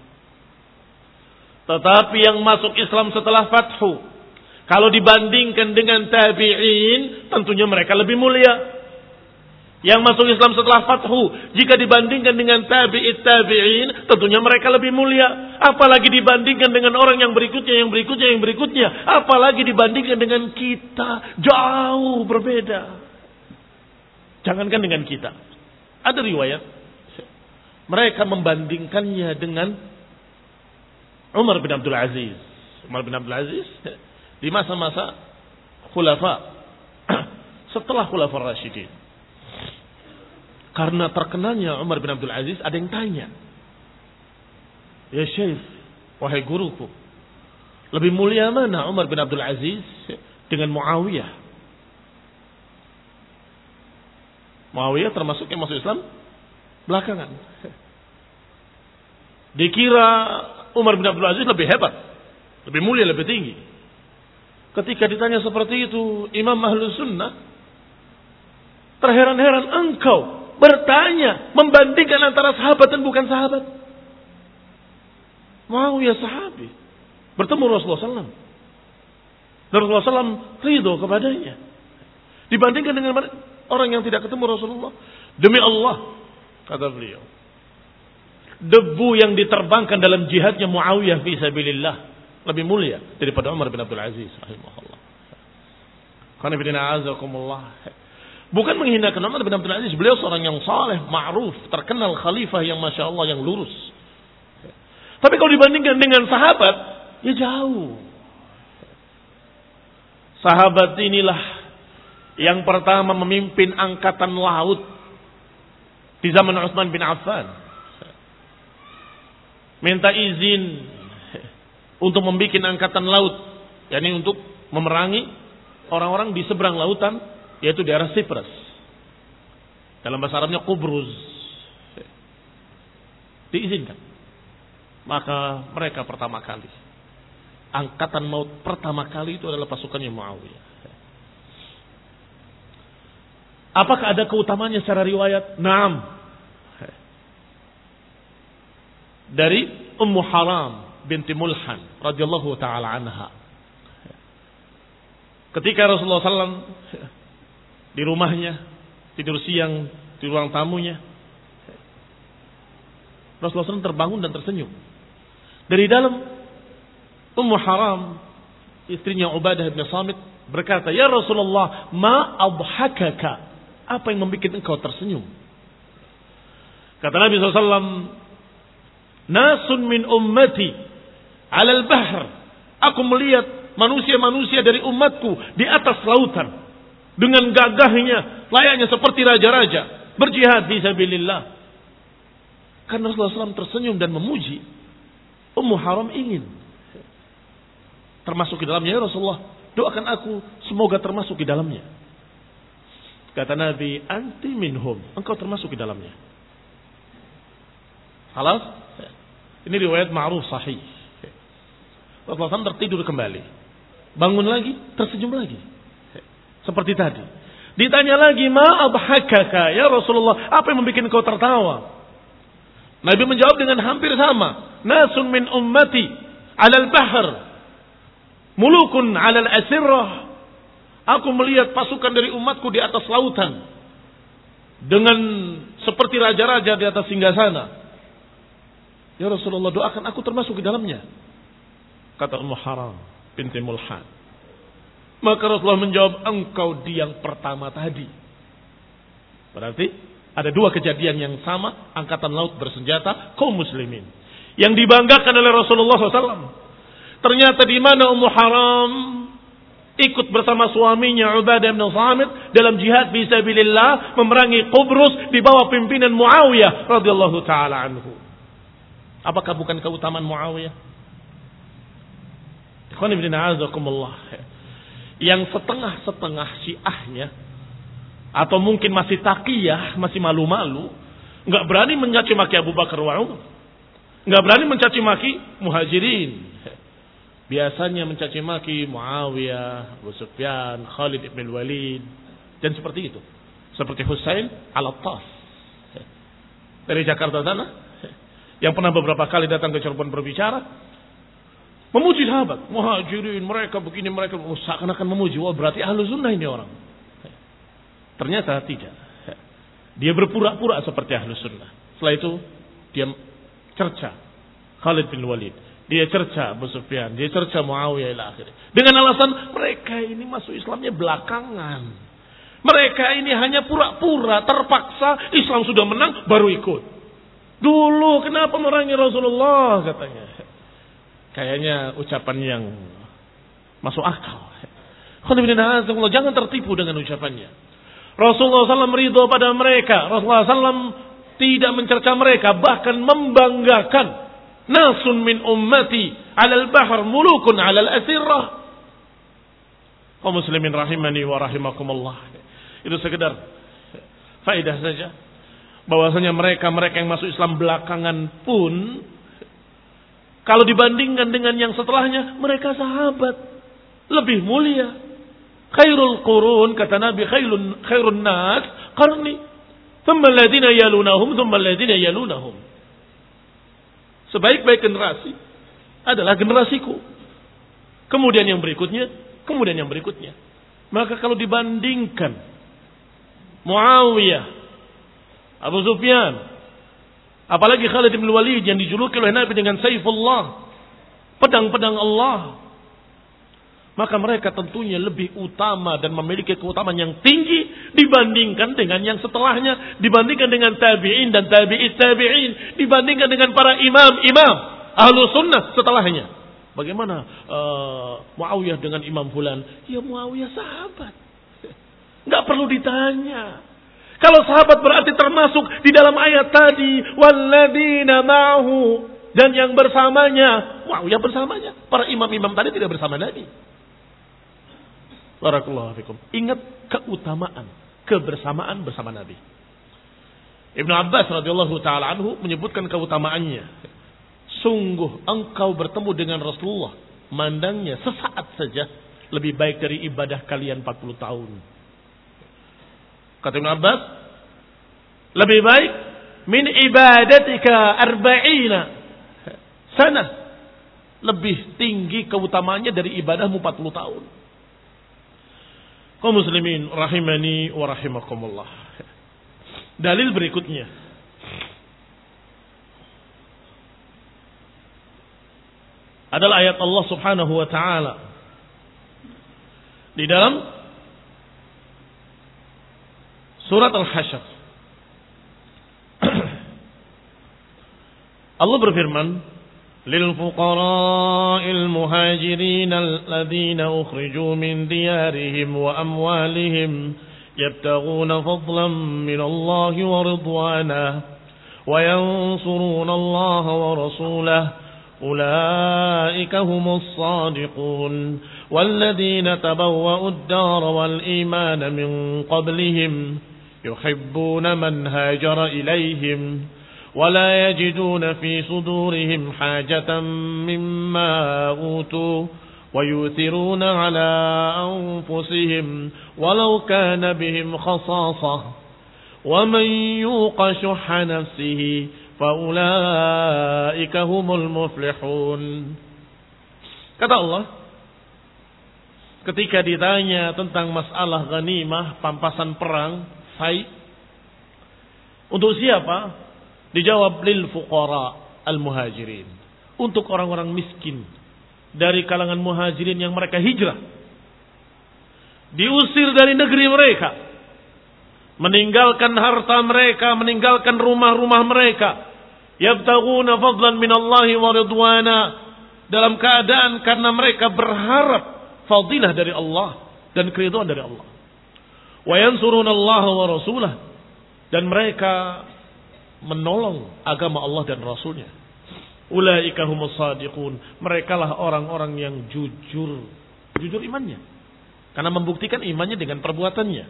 Tetapi yang masuk Islam setelah fathu. Kalau dibandingkan dengan tabi'in, tentunya mereka lebih mulia. Yang masuk Islam setelah fathu, jika dibandingkan dengan tabi'it tabi'in, tentunya mereka lebih mulia. Apalagi dibandingkan dengan orang yang berikutnya, yang berikutnya, yang berikutnya. Apalagi dibandingkan dengan kita, jauh berbeda. Jangankan dengan kita. Ada riwayat, mereka membandingkannya dengan Umar bin Abdul Aziz. Umar bin Abdul Aziz di masa-masa khulafa [CLEARS THROAT] setelah khulafa Rashidin. Karena terkenalnya Umar bin Abdul Aziz ada yang tanya. Ya Syekh, wahai guruku, lebih mulia mana Umar bin Abdul Aziz dengan Muawiyah? Muawiyah termasuk yang masuk Islam belakangan. Dikira Umar bin Abdul Aziz lebih hebat, lebih mulia, lebih tinggi. Ketika ditanya seperti itu, Imam Ahlus Sunnah terheran-heran engkau bertanya membandingkan antara sahabat dan bukan sahabat. Mau ya sahabi bertemu Rasulullah SAW. Dan Rasulullah SAW ridho kepadanya. Dibandingkan dengan orang yang tidak ketemu Rasulullah. Demi Allah, kata beliau debu yang diterbangkan dalam jihadnya Muawiyah fi sabilillah lebih mulia daripada Umar bin Abdul Aziz rahimahullah. Bukan menghinakan Umar bin Abdul Aziz. Beliau seorang yang saleh, ma'ruf, terkenal khalifah yang Masya Allah yang lurus. Tapi kalau dibandingkan dengan sahabat, ya jauh. Sahabat inilah yang pertama memimpin angkatan laut di zaman Utsman bin Affan. Minta izin untuk membuat angkatan laut, yakni untuk memerangi orang-orang di seberang lautan, yaitu daerah Cyprus. Dalam bahasa Arabnya Kubruz. Diizinkan. Maka mereka pertama kali. Angkatan maut pertama kali itu adalah pasukannya Muawiyah. Apakah ada keutamanya secara riwayat? Naam. Dari Ummu Haram binti Mulhan radhiyallahu taala anha. Ketika Rasulullah SAW di rumahnya tidur siang di ruang tamunya, Rasulullah SAW terbangun dan tersenyum. Dari dalam Ummu Haram istrinya Ubadah bin Samit berkata, "Ya Rasulullah, ma abhakaka?" Apa yang membuat engkau tersenyum? Kata Nabi SAW, Nasun min ummati alal bahr. Aku melihat manusia-manusia dari umatku di atas lautan. Dengan gagahnya, layaknya seperti raja-raja. Berjihad di sabilillah. Karena Rasulullah SAW tersenyum dan memuji. Ummu Haram ingin. Termasuk di dalamnya, ya Rasulullah, doakan aku semoga termasuk di dalamnya. Kata Nabi, anti minhum. Engkau termasuk di dalamnya. Halas? Ini riwayat ma'ruf sahih. Rasulullah SAW tertidur kembali. Bangun lagi, tersenyum lagi. Seperti tadi. Ditanya lagi, ma'abhakaka ya Rasulullah. Apa yang membuat kau tertawa? Nabi menjawab dengan hampir sama. Nasun min ummati alal bahr. Mulukun alal asirrah Aku melihat pasukan dari umatku di atas lautan. Dengan seperti raja-raja di atas singgasana. Ya Rasulullah doakan aku termasuk di dalamnya. Kata Ummu Haram binti Mulhan. Maka Rasulullah menjawab, engkau di yang pertama tadi. Berarti ada dua kejadian yang sama, angkatan laut bersenjata, kaum muslimin. Yang dibanggakan oleh Rasulullah SAW. Ternyata di mana Ummu Haram ikut bersama suaminya Ubadah bin Samit dalam jihad fisabilillah memerangi Qubrus di bawah pimpinan Muawiyah radhiyallahu taala anhu. Apakah bukan keutamaan Muawiyah? Ikhwan ibn a'azakumullah. Yang setengah-setengah syiahnya atau mungkin masih takiyah, masih malu-malu, nggak berani mencaci maki Abu Bakar wa Umar. Nggak berani mencaci maki muhajirin biasanya mencaci maki Muawiyah, Abu Sufyan, Khalid ibn Walid dan seperti itu. Seperti Husain al-Attas. Dari Jakarta sana yang pernah beberapa kali datang ke Cirebon berbicara memuji sahabat, muhajirin mereka begini mereka oh, seakan-akan memuji. Wah berarti ahlu sunnah ini orang. Ternyata tidak. Dia berpura-pura seperti ahlu sunnah. Setelah itu dia cerca Khalid bin Walid dia cerca Abu Sufyan, dia cerca Muawiyah ila akhirnya. Dengan alasan mereka ini masuk Islamnya belakangan. Mereka ini hanya pura-pura, terpaksa Islam sudah menang baru ikut. Dulu kenapa merangi Rasulullah katanya. Kayaknya ucapan yang masuk akal. Jangan tertipu dengan ucapannya. Rasulullah SAW ridho pada mereka. Rasulullah SAW tidak mencerca mereka. Bahkan membanggakan nasun min ummati alal bahar mulukun alal asirrah kaum muslimin rahimani wa rahimakumullah itu sekedar faedah saja bahwasanya mereka-mereka yang masuk Islam belakangan pun kalau dibandingkan dengan yang setelahnya mereka sahabat lebih mulia khairul qurun kata Nabi khairun khairun nas qarni thumma alladhina yalunahum thumma alladhina yalunahum Sebaik-baik generasi adalah generasiku. Kemudian yang berikutnya, kemudian yang berikutnya. Maka kalau dibandingkan Muawiyah, Abu Sufyan, apalagi Khalid bin Walid yang dijuluki oleh Nabi dengan Saifullah, pedang-pedang Allah. maka mereka tentunya lebih utama dan memiliki keutamaan yang tinggi dibandingkan dengan yang setelahnya, dibandingkan dengan tabi'in dan tabi'it tabi'in, dibandingkan dengan para imam-imam ahlu sunnah setelahnya. Bagaimana uh, Muawiyah dengan Imam Fulan? Ya Muawiyah sahabat. [LAUGHS] Nggak perlu ditanya. Kalau sahabat berarti termasuk di dalam ayat tadi, walladzina ma'hu dan yang bersamanya. Muawiyah bersamanya. Para imam-imam tadi tidak bersama Nabi. Barakallahu fikum. Ingat keutamaan kebersamaan bersama Nabi. Ibnu Abbas radhiyallahu taala anhu menyebutkan keutamaannya. Sungguh engkau bertemu dengan Rasulullah, mandangnya sesaat saja lebih baik dari ibadah kalian 40 tahun. Kata Ibnu Abbas, lebih baik min ibadatika arba'ina sana lebih tinggi keutamaannya dari ibadahmu 40 tahun kaum muslimin rahimani wa rahimakumullah. Dalil berikutnya. Adalah ayat Allah Subhanahu wa taala di dalam surat Al-Hasyr. Allah berfirman, للفقراء المهاجرين الذين أخرجوا من ديارهم وأموالهم يبتغون فضلا من الله ورضوانا وينصرون الله ورسوله أولئك هم الصادقون والذين تبوأوا الدار والإيمان من قبلهم يحبون من هاجر إليهم ولا يجدون في صدورهم حاجة مما أوتوا ويؤثرون على أنفسهم ولو كان بهم خصاصة ومن يوق شح نفسه فأولئك هم المفلحون Kata Allah, ketika ditanya tentang masalah ghanimah, pampasan perang, sai, untuk siapa? Dijawab lil fuqara al muhajirin. Untuk orang-orang miskin dari kalangan muhajirin yang mereka hijrah. Diusir dari negeri mereka. Meninggalkan harta mereka, meninggalkan rumah-rumah mereka. Yabtaguna fadlan minallahi wa ridwana. Dalam keadaan karena mereka berharap fadilah dari Allah dan keridhaan dari Allah. Wa yansuruna Allah wa rasulah dan mereka menolong agama Allah dan Rasulnya. Ulaika humus sadiqun. Mereka lah orang-orang yang jujur. Jujur imannya. Karena membuktikan imannya dengan perbuatannya.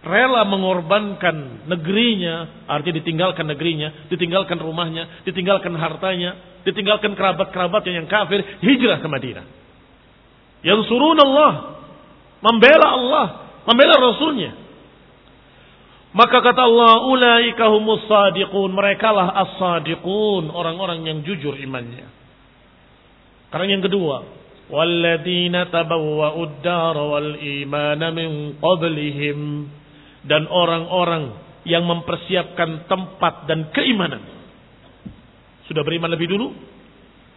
Rela mengorbankan negerinya, artinya ditinggalkan negerinya, ditinggalkan rumahnya, ditinggalkan hartanya, ditinggalkan kerabat-kerabatnya yang kafir, hijrah ke Madinah. Yang surun Allah, membela Allah, membela Rasulnya. Maka kata Allah, ulaika humus sadiqun. Mereka lah as-sadiqun. Orang-orang yang jujur imannya. Karena yang kedua. Walladina tabawwa'ud dar wal imana min qablihim. Dan orang-orang yang mempersiapkan tempat dan keimanan. Sudah beriman lebih dulu.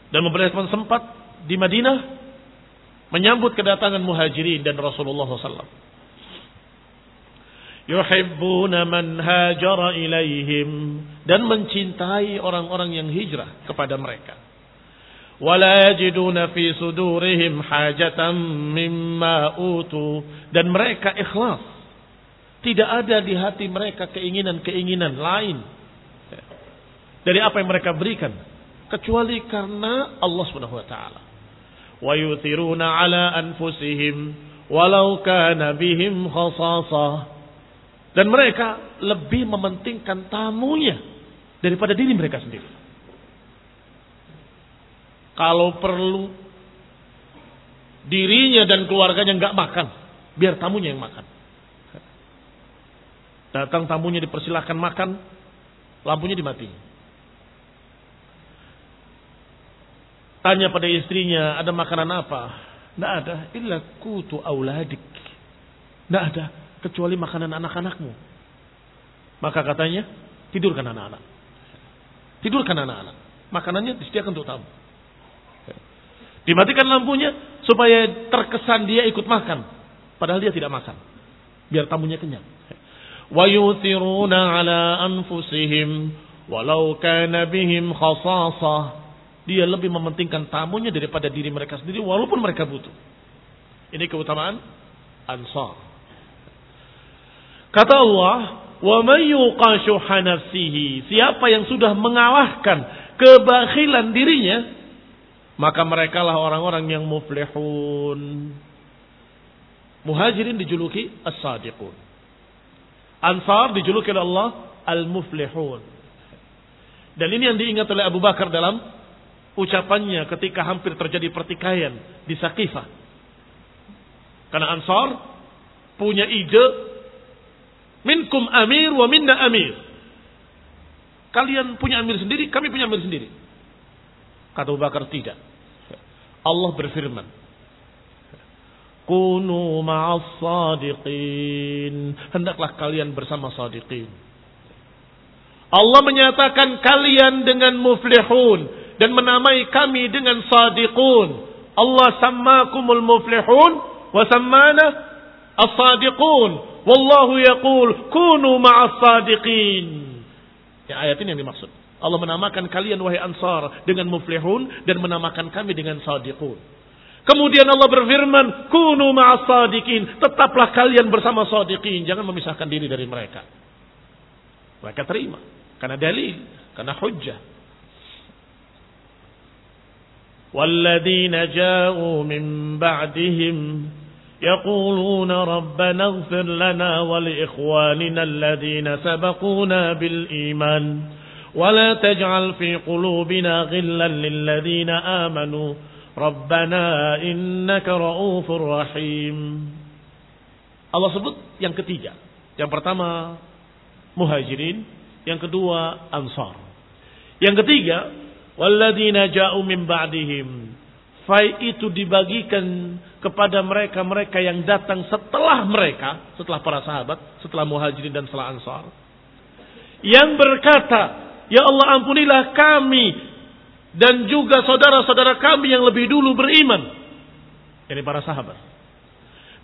Dan mempersiapkan sempat di Madinah. Menyambut kedatangan muhajirin dan Rasulullah SAW yuhibbuna man hajara ilaihim. Dan mencintai orang-orang yang hijrah kepada mereka. Wala yajiduna fi sudurihim hajatan mimma utu. Dan mereka ikhlas. Tidak ada di hati mereka keinginan-keinginan lain. Dari apa yang mereka berikan. Kecuali karena Allah Subhanahu wa taala. Wa yuthiruna ala anfusihim walau kana bihim khasasah dan mereka lebih mementingkan tamunya daripada diri mereka sendiri. Kalau perlu dirinya dan keluarganya nggak makan, biar tamunya yang makan. Datang tamunya dipersilahkan makan, lampunya dimati. Tanya pada istrinya, ada makanan apa? Tidak ada, illa kutu auladik. Tidak ada, kecuali makanan anak-anakmu. Maka katanya, tidurkan anak-anak. Tidurkan anak-anak. Makanannya disediakan untuk tamu. Dimatikan lampunya supaya terkesan dia ikut makan. Padahal dia tidak makan. Biar tamunya kenyang. Yuthiruna ala anfusihim walau kana bihim khasasah. Dia lebih mementingkan tamunya daripada diri mereka sendiri walaupun mereka butuh. Ini keutamaan Ansar. Kata Allah, "Wa may nafsihi." Siapa yang sudah mengalahkan kebakhilan dirinya, maka mereka lah orang-orang yang muflihun. Muhajirin dijuluki as-sadiqun. Ansar dijuluki oleh Allah al-muflihun. Dan ini yang diingat oleh Abu Bakar dalam ucapannya ketika hampir terjadi pertikaian di Saqifah. Karena Ansar punya ide minkum amir wa minna amir. Kalian punya amir sendiri, kami punya amir sendiri. Kata Abu Bakar tidak. Allah berfirman. Kunu ma'as sadiqin. Hendaklah kalian bersama sadiqin. Allah menyatakan kalian dengan muflihun. Dan menamai kami dengan sadiqun. Allah sammakumul muflihun. Wasammana as-sadiqun. Wallahu yaqul kunu ma'as sadiqin. Ya, ayat ini yang dimaksud. Allah menamakan kalian wahai ansar dengan muflihun dan menamakan kami dengan sadiqun. Kemudian Allah berfirman, kunu ma'as sadiqin. Tetaplah kalian bersama sadiqin. Jangan memisahkan diri dari mereka. Mereka terima. Karena dalil. Karena hujjah. والذين جاءوا من بعدهم يقولون ربنا اغفر لنا ولإخواننا الذين سبقونا بالإيمان ولا تجعل في قلوبنا غلا للذين آمنوا ربنا إنك رؤوف رحيم Allah sebut yang ketiga. Yang pertama muhajirin, yang kedua ansar. Yang ketiga, walladzina ja'u min ba'dihim. Fai itu dibagikan kepada mereka-mereka yang datang setelah mereka, setelah para sahabat, setelah muhajirin dan setelah ansar. Yang berkata, Ya Allah ampunilah kami dan juga saudara-saudara kami yang lebih dulu beriman. Ini para sahabat.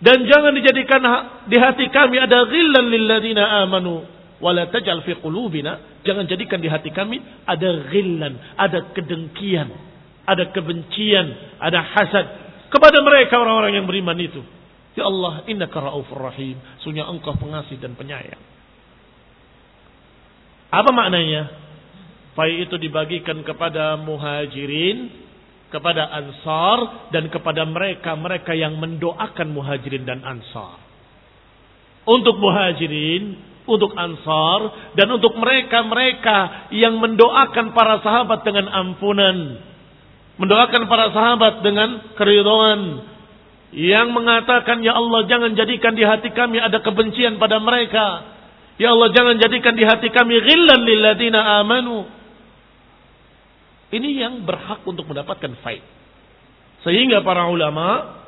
Dan jangan dijadikan di hati kami ada ghillan lilladzina amanu wala tajal fi qulubina. Jangan jadikan di hati kami ada ghillan, ada kedengkian, ada kebencian, ada hasad kepada mereka orang-orang yang beriman itu. Ya Allah, innaka raufur rahim. Sungguh engkau pengasih dan penyayang. Apa maknanya? Fai itu dibagikan kepada muhajirin, kepada ansar, dan kepada mereka-mereka yang mendoakan muhajirin dan ansar. Untuk muhajirin, untuk ansar, dan untuk mereka-mereka yang mendoakan para sahabat dengan ampunan. Mendoakan para sahabat dengan keridhaan. Yang mengatakan, Ya Allah jangan jadikan di hati kami ada kebencian pada mereka. Ya Allah jangan jadikan di hati kami ghillan lilladina amanu. Ini yang berhak untuk mendapatkan faid. Sehingga para ulama,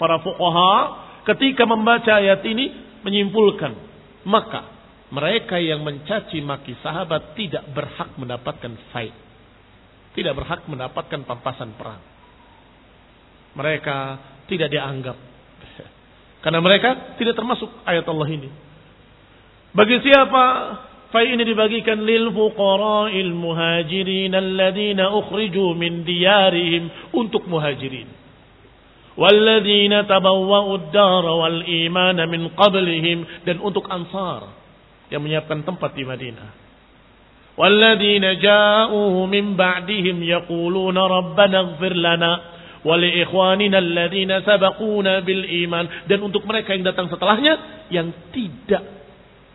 para fuqaha ketika membaca ayat ini menyimpulkan, maka mereka yang mencaci maki sahabat tidak berhak mendapatkan faid. Tidak berhak mendapatkan pampasan perang. Mereka tidak dianggap. [LAUGHS] Karena mereka tidak termasuk ayat Allah ini. Bagi siapa Fai ini dibagikan lil fuqara'il muhajirin alladzina ukhriju min diyarihim untuk muhajirin. Tabawwa'u ad-dar wal iman min qablihim dan untuk ansar yang menyiapkan tempat di Madinah. Ba'dihim yaquluna rabbana ighfir lana wa li ikhwanina alladzina sabaquna bil iman dan untuk mereka yang datang setelahnya yang tidak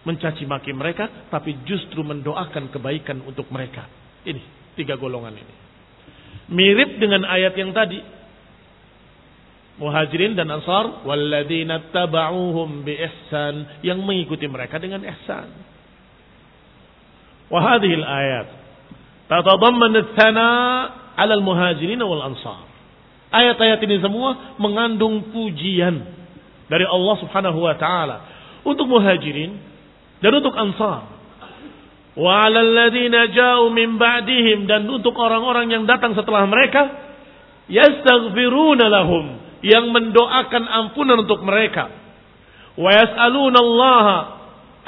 mencaci maki mereka, tapi justru mendoakan kebaikan untuk mereka. Ini tiga golongan ini. Mirip dengan ayat yang tadi. Muhajirin dan Ansar walladzina taba'uhum bi ihsan yang mengikuti mereka dengan ihsan. Al-ayat tatadamman ats-tsana 'ala al-muhajirin wal ansar. Ayat-ayat ini semua mengandung pujian dari Allah Subhanahu wa taala untuk muhajirin dan untuk ansar. Wa 'alal ladzina ja'u min ba'dihim dan untuk orang-orang yang datang setelah mereka yastaghfiruna lahum yang mendoakan ampunan untuk mereka wa yas'aluna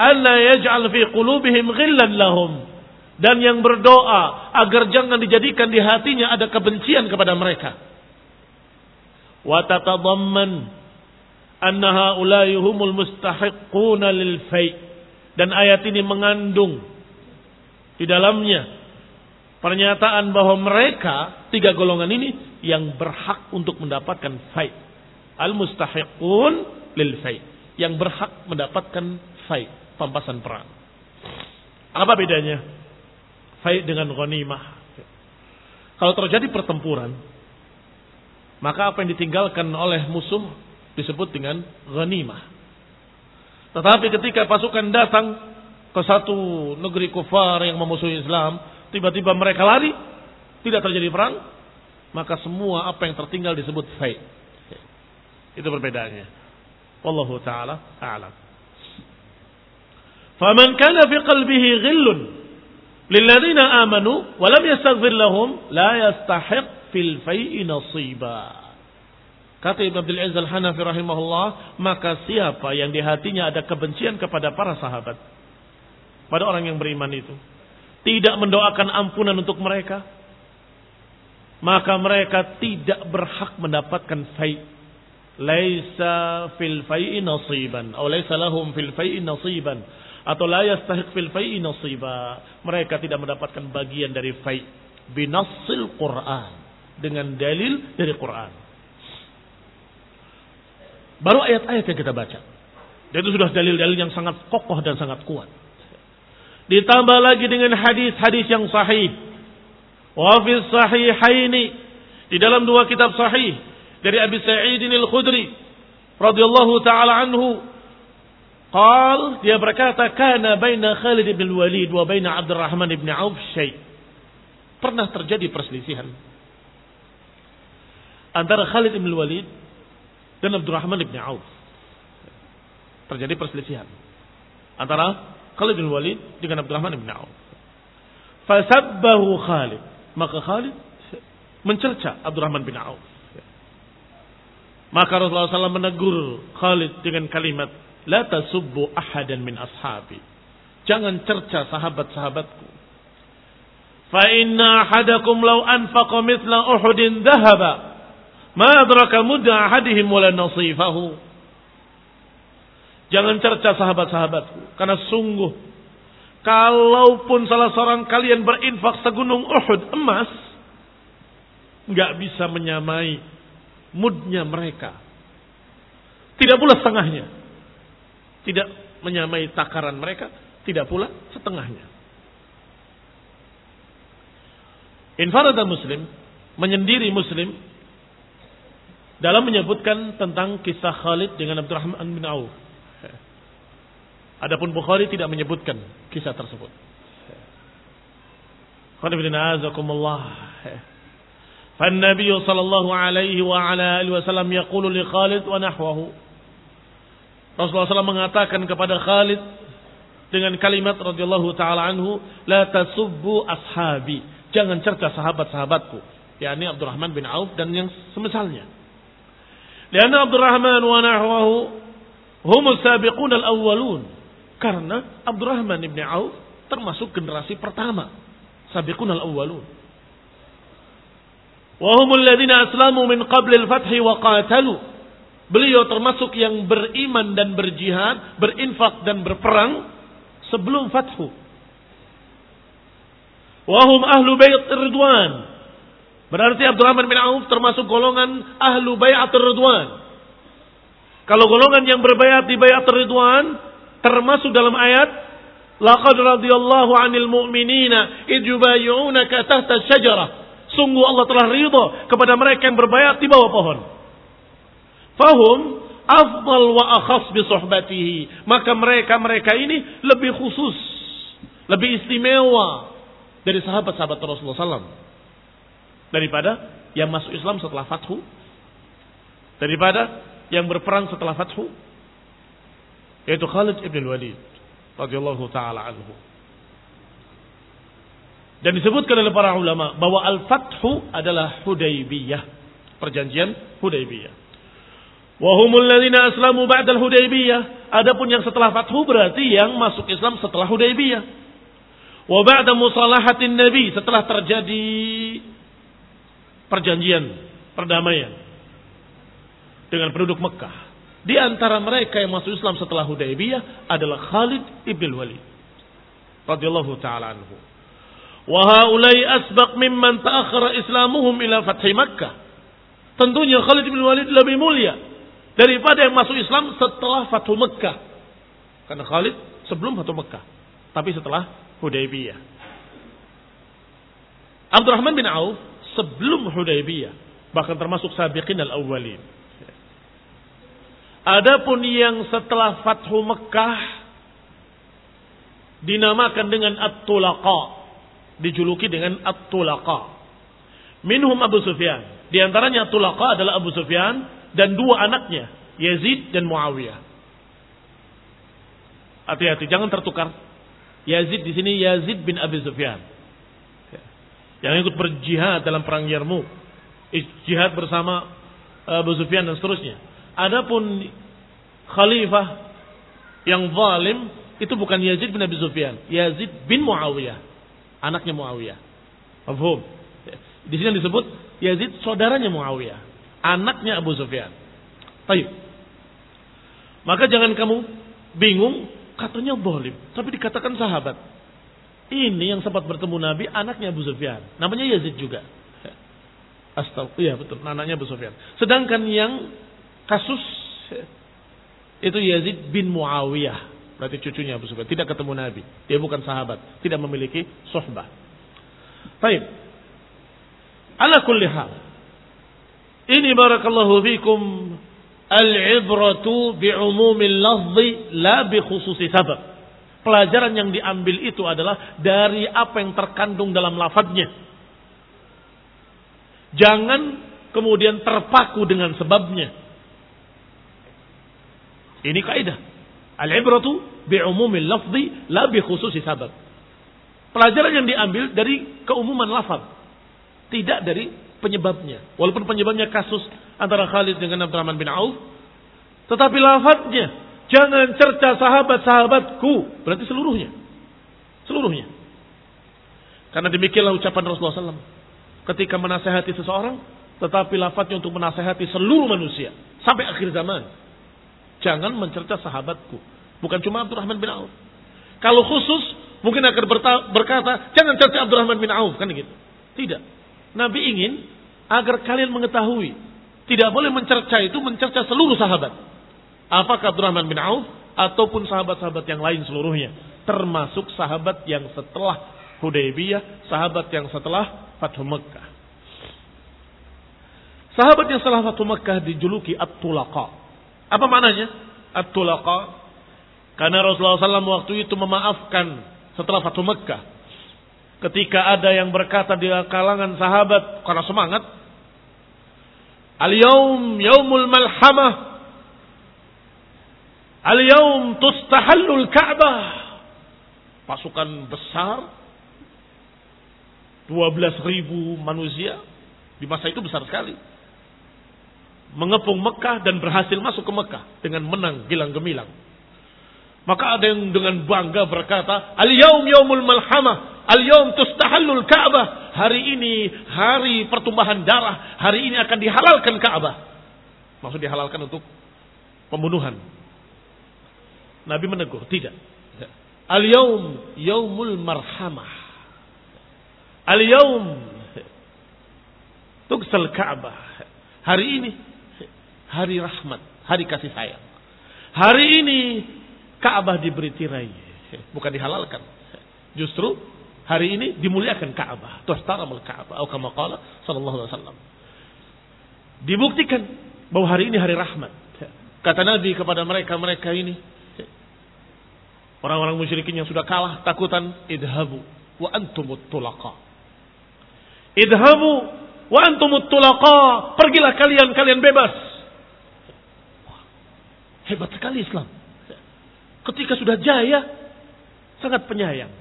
Allah alla yaj'al fi qulubihim ghillan lahum dan yang berdoa agar jangan dijadikan di hatinya ada kebencian kepada mereka wa tatadamman anna haula'i humul mustahiquna lil fai' dan ayat ini mengandung di dalamnya pernyataan bahwa mereka tiga golongan ini yang berhak untuk mendapatkan fai. Al mustahiqun lil fai. Yang berhak mendapatkan fai, pampasan perang. Apa bedanya? Fai dengan ghanimah. Kalau terjadi pertempuran, maka apa yang ditinggalkan oleh musuh disebut dengan ghanimah. Tetapi ketika pasukan datang ke satu negeri kufar yang memusuhi Islam, tiba-tiba mereka lari, tidak terjadi perang, maka semua apa yang tertinggal disebut fai. Itu perbedaannya. Wallahu taala a'lam. Faman kana fi qalbihi ghillun lilladzina amanu wa lam yastaghfir lahum la yastahiq fil fai'i nasiba. Kata Ibn Abdul Aziz Al-Hanafi rahimahullah, maka siapa yang di hatinya ada kebencian kepada para sahabat, pada orang yang beriman itu. Tidak mendoakan ampunan untuk mereka. Maka mereka tidak berhak mendapatkan fai. Laisa fil fai'i nasiban. Atau laisa lahum fil fai'i nasiban. Atau la yastahiq fil fai'i nasiba. Mereka tidak mendapatkan bagian dari fai. Binassil Quran. Dengan dalil dari Quran. Baru ayat-ayat yang kita baca. Dan itu sudah dalil-dalil yang sangat kokoh dan sangat kuat. Ditambah lagi dengan hadis-hadis yang sahih. Wa fi sahihaini di dalam dua kitab sahih dari Abi Sa'id Al-Khudri radhiyallahu taala anhu qal dia berkata kana baina Khalid bin Walid wa baina Abdurrahman bin Auf syai pernah terjadi perselisihan antara Khalid bin Walid dan Abdurrahman bin Auf terjadi perselisihan antara Khalid bin Walid dengan Abdurrahman bin Auf. Fasabbahu Khalid. Maka Khalid mencerca Abdurrahman bin Auf. Maka Rasulullah SAW menegur Khalid dengan kalimat, La tasubbu ahadan min ashabi. Jangan cerca sahabat-sahabatku. Fa inna ahadakum law anfaqa mithla Uhudin dhahaba. Ma adraka mudda ahadihim wala nasifahu. Jangan cerca sahabat-sahabatku. Karena sungguh. Kalaupun salah seorang kalian berinfak segunung Uhud emas. nggak bisa menyamai mudnya mereka. Tidak pula setengahnya. Tidak menyamai takaran mereka. Tidak pula setengahnya. Infarada muslim. Menyendiri muslim. Dalam menyebutkan tentang kisah Khalid dengan Abdurrahman bin Auf. Adapun Bukhari tidak menyebutkan kisah tersebut. فالنبي صلى الله عليه وعلى آله وسلم يقول لخالد ونحوه Rasulullah SAW mengatakan kepada Khalid dengan kalimat radhiyallahu taala anhu, la tasubbu ashabi. Jangan cerca sahabat-sahabatku, yakni Abdurrahman bin Auf dan yang semisalnya. Karena Abdurrahman wa nahwahu humus sabiqun al-awwalun. Karena Abdurrahman ibn Auf termasuk generasi pertama. Sabiqun al-awwalun. Wahumul ladina aslamu min qabli al-fathi wa qatalu. Beliau termasuk yang beriman dan berjihad, berinfak dan berperang sebelum fathu. Wahum ahlu bayat ridwan. Berarti Abdurrahman bin Auf termasuk golongan ahlu bayat ridwan. Kalau golongan yang berbayat di bayat ridwan Termasuk dalam ayat Laqad radiyallahu 'anil mu'minina ijubayunaka tahta syajarah. Sungguh Allah telah ridha kepada mereka yang berbayat di bawah pohon. Fahum afdal wa akhas bi suhbatihi. Maka mereka-mereka ini lebih khusus, lebih istimewa dari sahabat-sahabat Rasulullah SAW. Daripada yang masuk Islam setelah fathu. Daripada yang berperang setelah fathu yaitu Khalid ibn Walid radhiyallahu taala anhu. Dan disebutkan oleh para ulama bahwa al-fathu adalah Hudaybiyah. perjanjian Hudaybiyah. Wahumul ladzina aslamu ba'dal Hudaybiyah. Adapun yang setelah Fathu berarti yang masuk Islam setelah Hudaybiyah. Wa ba'da musalahatin Nabi setelah terjadi perjanjian perdamaian dengan penduduk Mekah. Di antara mereka yang masuk Islam setelah Hudaybiyah adalah Khalid ibn Walid radhiyallahu taala anhu. Wa haulai asbaq mimman ta'akhkhara islamuhum ila fathi Makkah. Tentunya Khalid bin Walid lebih mulia daripada yang masuk Islam setelah Fathu Mekah. Karena Khalid sebelum Fathu Mekah, tapi setelah Hudaybiyah. Abdurrahman bin Auf sebelum Hudaybiyah, bahkan termasuk sabiqin al-awwalin. Adapun yang setelah Fathu Mekah dinamakan dengan At-Tulaqa, dijuluki dengan At-Tulaqa. Minhum Abu Sufyan. Di antaranya Tulaqa adalah Abu Sufyan dan dua anaknya, Yazid dan Muawiyah. Hati-hati, jangan tertukar. Yazid di sini Yazid bin Abi Sufyan. Yang ikut berjihad dalam perang Yarmuk. Jihad bersama Abu Sufyan dan seterusnya. Adapun khalifah yang zalim itu bukan Yazid bin Abi Sufyan, Yazid bin Muawiyah, anaknya Muawiyah. Paham? Di sini disebut Yazid saudaranya Muawiyah, anaknya Abu Sufyan. Baik. Maka jangan kamu bingung, katanya zalim, tapi dikatakan sahabat. Ini yang sempat bertemu Nabi, anaknya Abu Sufyan. Namanya Yazid juga. Astagfirullah, iya betul, anaknya Abu Sufyan. Sedangkan yang kasus itu Yazid bin Muawiyah. Berarti cucunya Abu Sufyan. Tidak ketemu Nabi. Dia bukan sahabat. Tidak memiliki sohbah. Baik. Ala kulli hal. Ini barakallahu fikum al-ibratu bi'umumil lafzi la bi khususi sabab. Pelajaran yang diambil itu adalah dari apa yang terkandung dalam lafadznya. Jangan kemudian terpaku dengan sebabnya. Ini kaidah. Al-ibratu bi'umumil lafzi la bi khususi sabab. Pelajaran yang diambil dari keumuman lafaz tidak dari penyebabnya. Walaupun penyebabnya kasus antara Khalid dengan Abdurrahman bin Auf. Tetapi lafadznya. Jangan cerca sahabat-sahabatku. Berarti seluruhnya. Seluruhnya. Karena demikianlah ucapan Rasulullah SAW. Ketika menasehati seseorang. Tetapi lafadznya untuk menasehati seluruh manusia. Sampai akhir zaman. Jangan mencerca sahabatku. Bukan cuma Abdurrahman bin Auf. Kalau khusus mungkin akan berkata, jangan cerca Abdurrahman bin Auf. Kan gitu. Tidak. Nabi ingin agar kalian mengetahui. Tidak boleh mencerca itu mencerca seluruh sahabat. Apakah Abdurrahman bin Auf ataupun sahabat-sahabat yang lain seluruhnya. Termasuk sahabat yang setelah Hudaybiyah, sahabat yang setelah Fathu Mekah. Sahabat yang setelah Fathu Mekah dijuluki At-Tulaqa. Apa maknanya? At-Tulaqa. Karena Rasulullah SAW waktu itu memaafkan setelah Fathu Mekah ketika ada yang berkata di kalangan sahabat karena semangat. Al-yaum yaumul malhamah. Al-yaum tustahallul Ka'bah. Pasukan besar 12 ribu manusia di masa itu besar sekali. Mengepung Mekah dan berhasil masuk ke Mekah dengan menang gilang gemilang. Maka ada yang dengan bangga berkata, Al-yaum yaumul malhamah, al-yaum tustahallul Ka'bah. Hari ini hari pertumbuhan darah, hari ini akan dihalalkan Ka'bah. Maksud dihalalkan untuk pembunuhan. Nabi menegur, tidak. Al-yaum yaumul marhamah. Al-yaum tugsal Ka'bah. Hari ini hari rahmat, hari kasih sayang. Hari ini Ka'bah diberi tirai, bukan dihalalkan. Justru hari ini dimuliakan Ka'bah. Tustaramul Ka'bah. Atau kama qala sallallahu alaihi wasallam. Dibuktikan bahwa hari ini hari rahmat. Kata Nabi kepada mereka-mereka ini. Orang-orang musyrikin yang sudah kalah takutan. Idhabu wa antumut tulaqa. Idhabu wa antumut tulaqa. Pergilah kalian, kalian bebas. Hebat sekali Islam. Ketika sudah jaya, sangat penyayang.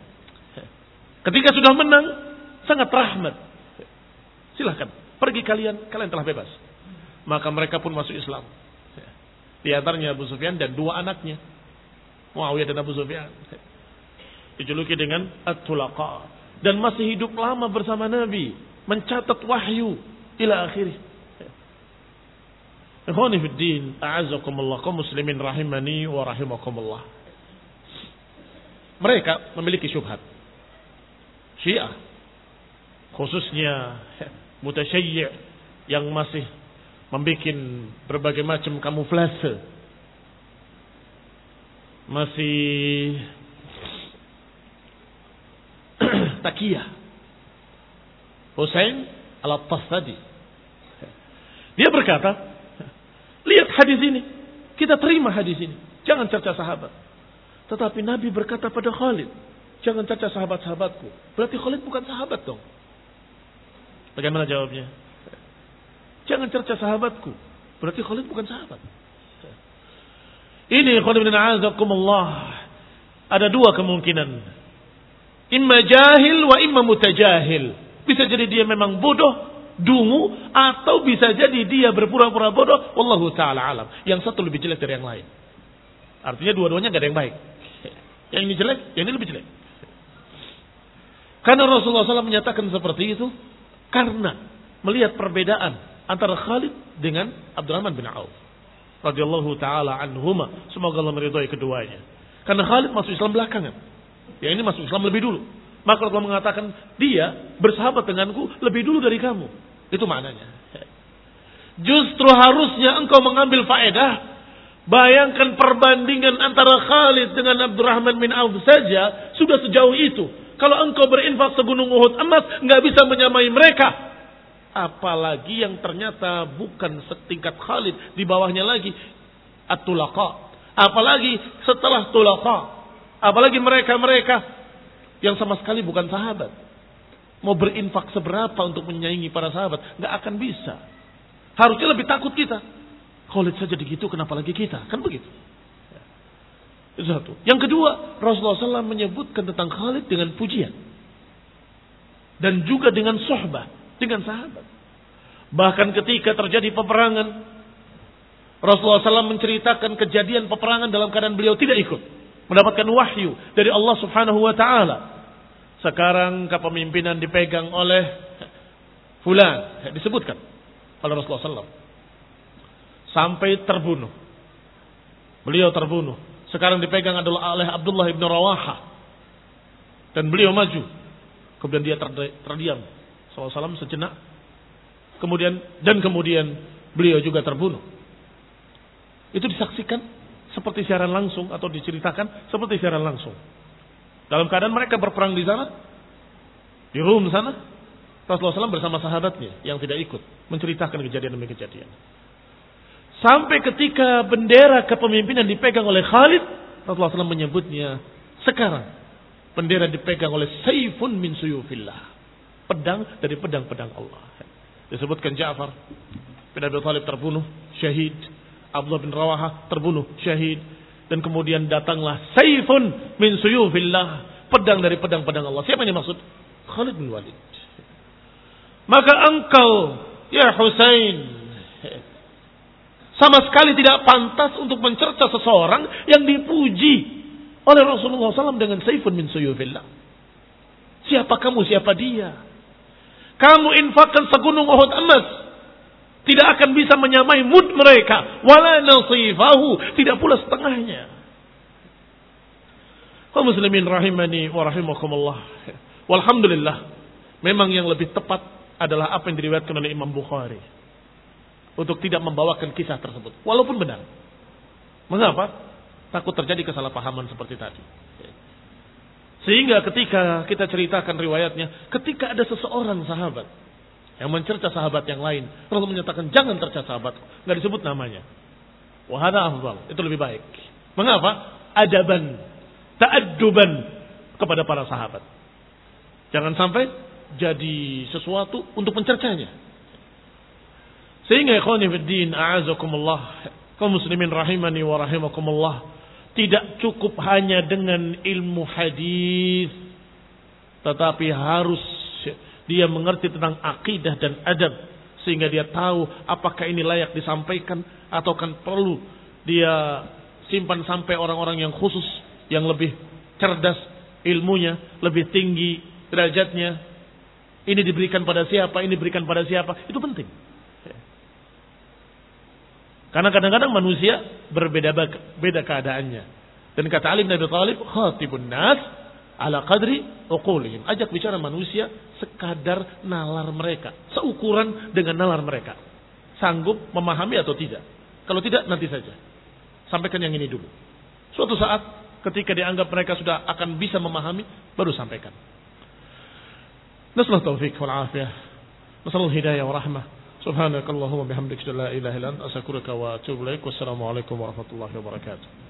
Ketika sudah menang, sangat rahmat. Silahkan, pergi kalian, kalian telah bebas. maka mereka pun masuk Islam. Di antaranya Abu Sufyan dan dua anaknya. Muawiyah dan Abu Sufyan. Dijuluki dengan At-Tulaqa. Dan masih hidup lama bersama Nabi. Mencatat wahyu ila akhirih. Ikhwani kaum muslimin rahimani wa rahimakumullah. Mereka memiliki syubhat. Syiah. Khususnya mutasyayyi' yang masih membuat berbagai macam kamuflase. Masih [CLEARS THROAT] takiyah. Hussein al-Attas tadi dia berkata lihat hadis ini. Kita terima hadis ini. Jangan cerca sahabat. Tetapi Nabi berkata pada Khalid jangan cerca sahabat-sahabatku berarti Khalid bukan sahabat dong bagaimana jawabnya Jangan cerca sahabatku. Berarti Khalid bukan sahabat. Ini Khalid bin Azakumullah. Ada dua kemungkinan. Imma jahil wa imma mutajahil. Bisa jadi dia memang bodoh, dungu, atau bisa jadi dia berpura-pura bodoh. Wallahu ta'ala alam. Yang satu lebih jelek dari yang lain. Artinya dua-duanya gak ada yang baik. Yang ini jelek, yang ini lebih jelek. Karena Rasulullah SAW menyatakan seperti itu. Karena melihat perbedaan antara Khalid dengan Abdurrahman bin Auf radhiyallahu taala anhuma. Semoga Allah meridhai keduanya. Karena Khalid masuk Islam belakangan. Yang ini masuk Islam lebih dulu. Maka Allah mengatakan dia bersahabat denganku lebih dulu dari kamu. Itu maknanya. Justru harusnya engkau mengambil faedah Bayangkan perbandingan antara Khalid dengan Abdurrahman bin Auf saja sudah sejauh itu. Kalau engkau berinfak segunung Uhud emas, nggak bisa menyamai mereka. Apalagi yang ternyata bukan setingkat Khalid. Di bawahnya lagi. At-Tulaqa. Apalagi setelah Tulaqa. Apalagi mereka-mereka yang sama sekali bukan sahabat. Mau berinfak seberapa untuk menyaingi para sahabat. Nggak akan bisa. Harusnya lebih takut kita. Khalid saja begitu, kenapa lagi kita? Kan begitu. Satu. Yang kedua, Rasulullah SAW menyebutkan tentang Khalid dengan pujian. Dan juga dengan sohbah dengan sahabat. Bahkan ketika terjadi peperangan, Rasulullah SAW menceritakan kejadian peperangan dalam keadaan beliau tidak ikut. Mendapatkan wahyu dari Allah subhanahu wa ta'ala. Sekarang kepemimpinan dipegang oleh Fulan. Disebutkan oleh Rasulullah SAW. Sampai terbunuh. Beliau terbunuh. Sekarang dipegang adalah oleh Abdullah ibn Rawaha. Dan beliau maju. Kemudian dia terdiam SAW sejenak. Kemudian dan kemudian beliau juga terbunuh. Itu disaksikan seperti siaran langsung atau diceritakan seperti siaran langsung. Dalam keadaan mereka berperang di sana, di Rum sana, Rasulullah SAW bersama sahabatnya yang tidak ikut menceritakan kejadian demi kejadian. Sampai ketika bendera kepemimpinan dipegang oleh Khalid, Rasulullah SAW menyebutnya sekarang bendera dipegang oleh Saifun min suyufillah pedang dari pedang-pedang Allah. Disebutkan Ja'far bin Abi Thalib terbunuh, syahid. Abdullah bin Rawaha terbunuh, syahid. Dan kemudian datanglah Saifun min suyufillah. Pedang dari pedang-pedang Allah. Siapa yang dimaksud? Khalid bin Walid. Maka engkau, ya Husain, sama sekali tidak pantas untuk mencerca seseorang yang dipuji oleh Rasulullah SAW dengan Saifun min suyufillah. Siapa kamu, siapa dia? Kamu infakkan segunung Uhud emas. Tidak akan bisa menyamai mud mereka. Wala nasifahu. Tidak pula setengahnya. Kau muslimin rahimani wa rahimakumullah. Walhamdulillah. Memang yang lebih tepat adalah apa yang diriwayatkan oleh Imam Bukhari. Untuk tidak membawakan kisah tersebut. Walaupun benar. Mengapa? Takut terjadi kesalahpahaman seperti tadi. Sehingga ketika kita ceritakan riwayatnya, ketika ada seseorang sahabat yang mencerca sahabat yang lain, Rasul menyatakan jangan cerca sahabat, nggak disebut namanya. Wahada afdal, itu lebih baik. Mengapa? Adaban, ta'adduban kepada para sahabat. Jangan sampai jadi sesuatu untuk mencercanya. Sehingga ikhwani fiddin a'azakumullah kaum muslimin rahimani wa rahimakumullah tidak cukup hanya dengan ilmu hadis, tetapi harus dia mengerti tentang akidah dan adab sehingga dia tahu apakah ini layak disampaikan atau kan perlu dia simpan sampai orang-orang yang khusus yang lebih cerdas ilmunya, lebih tinggi derajatnya. Ini diberikan pada siapa, ini diberikan pada siapa, itu penting. Karena kadang-kadang manusia berbeda beda keadaannya. Dan kata Ali bin Abi Thalib, khatibun nas ala qadri uqulihim. Ajak bicara manusia sekadar nalar mereka, seukuran dengan nalar mereka. Sanggup memahami atau tidak? Kalau tidak nanti saja. Sampaikan yang ini dulu. Suatu saat ketika dianggap mereka sudah akan bisa memahami, baru sampaikan. Nasallahu taufiq wal afiyah. Nasallahu hidayah wa rahmah. Subhanakallahumma bihamdika la ilaha illa anta astaghfiruka wa atubu ilaik. Wassalamu alaikum warahmatullahi wabarakatuh.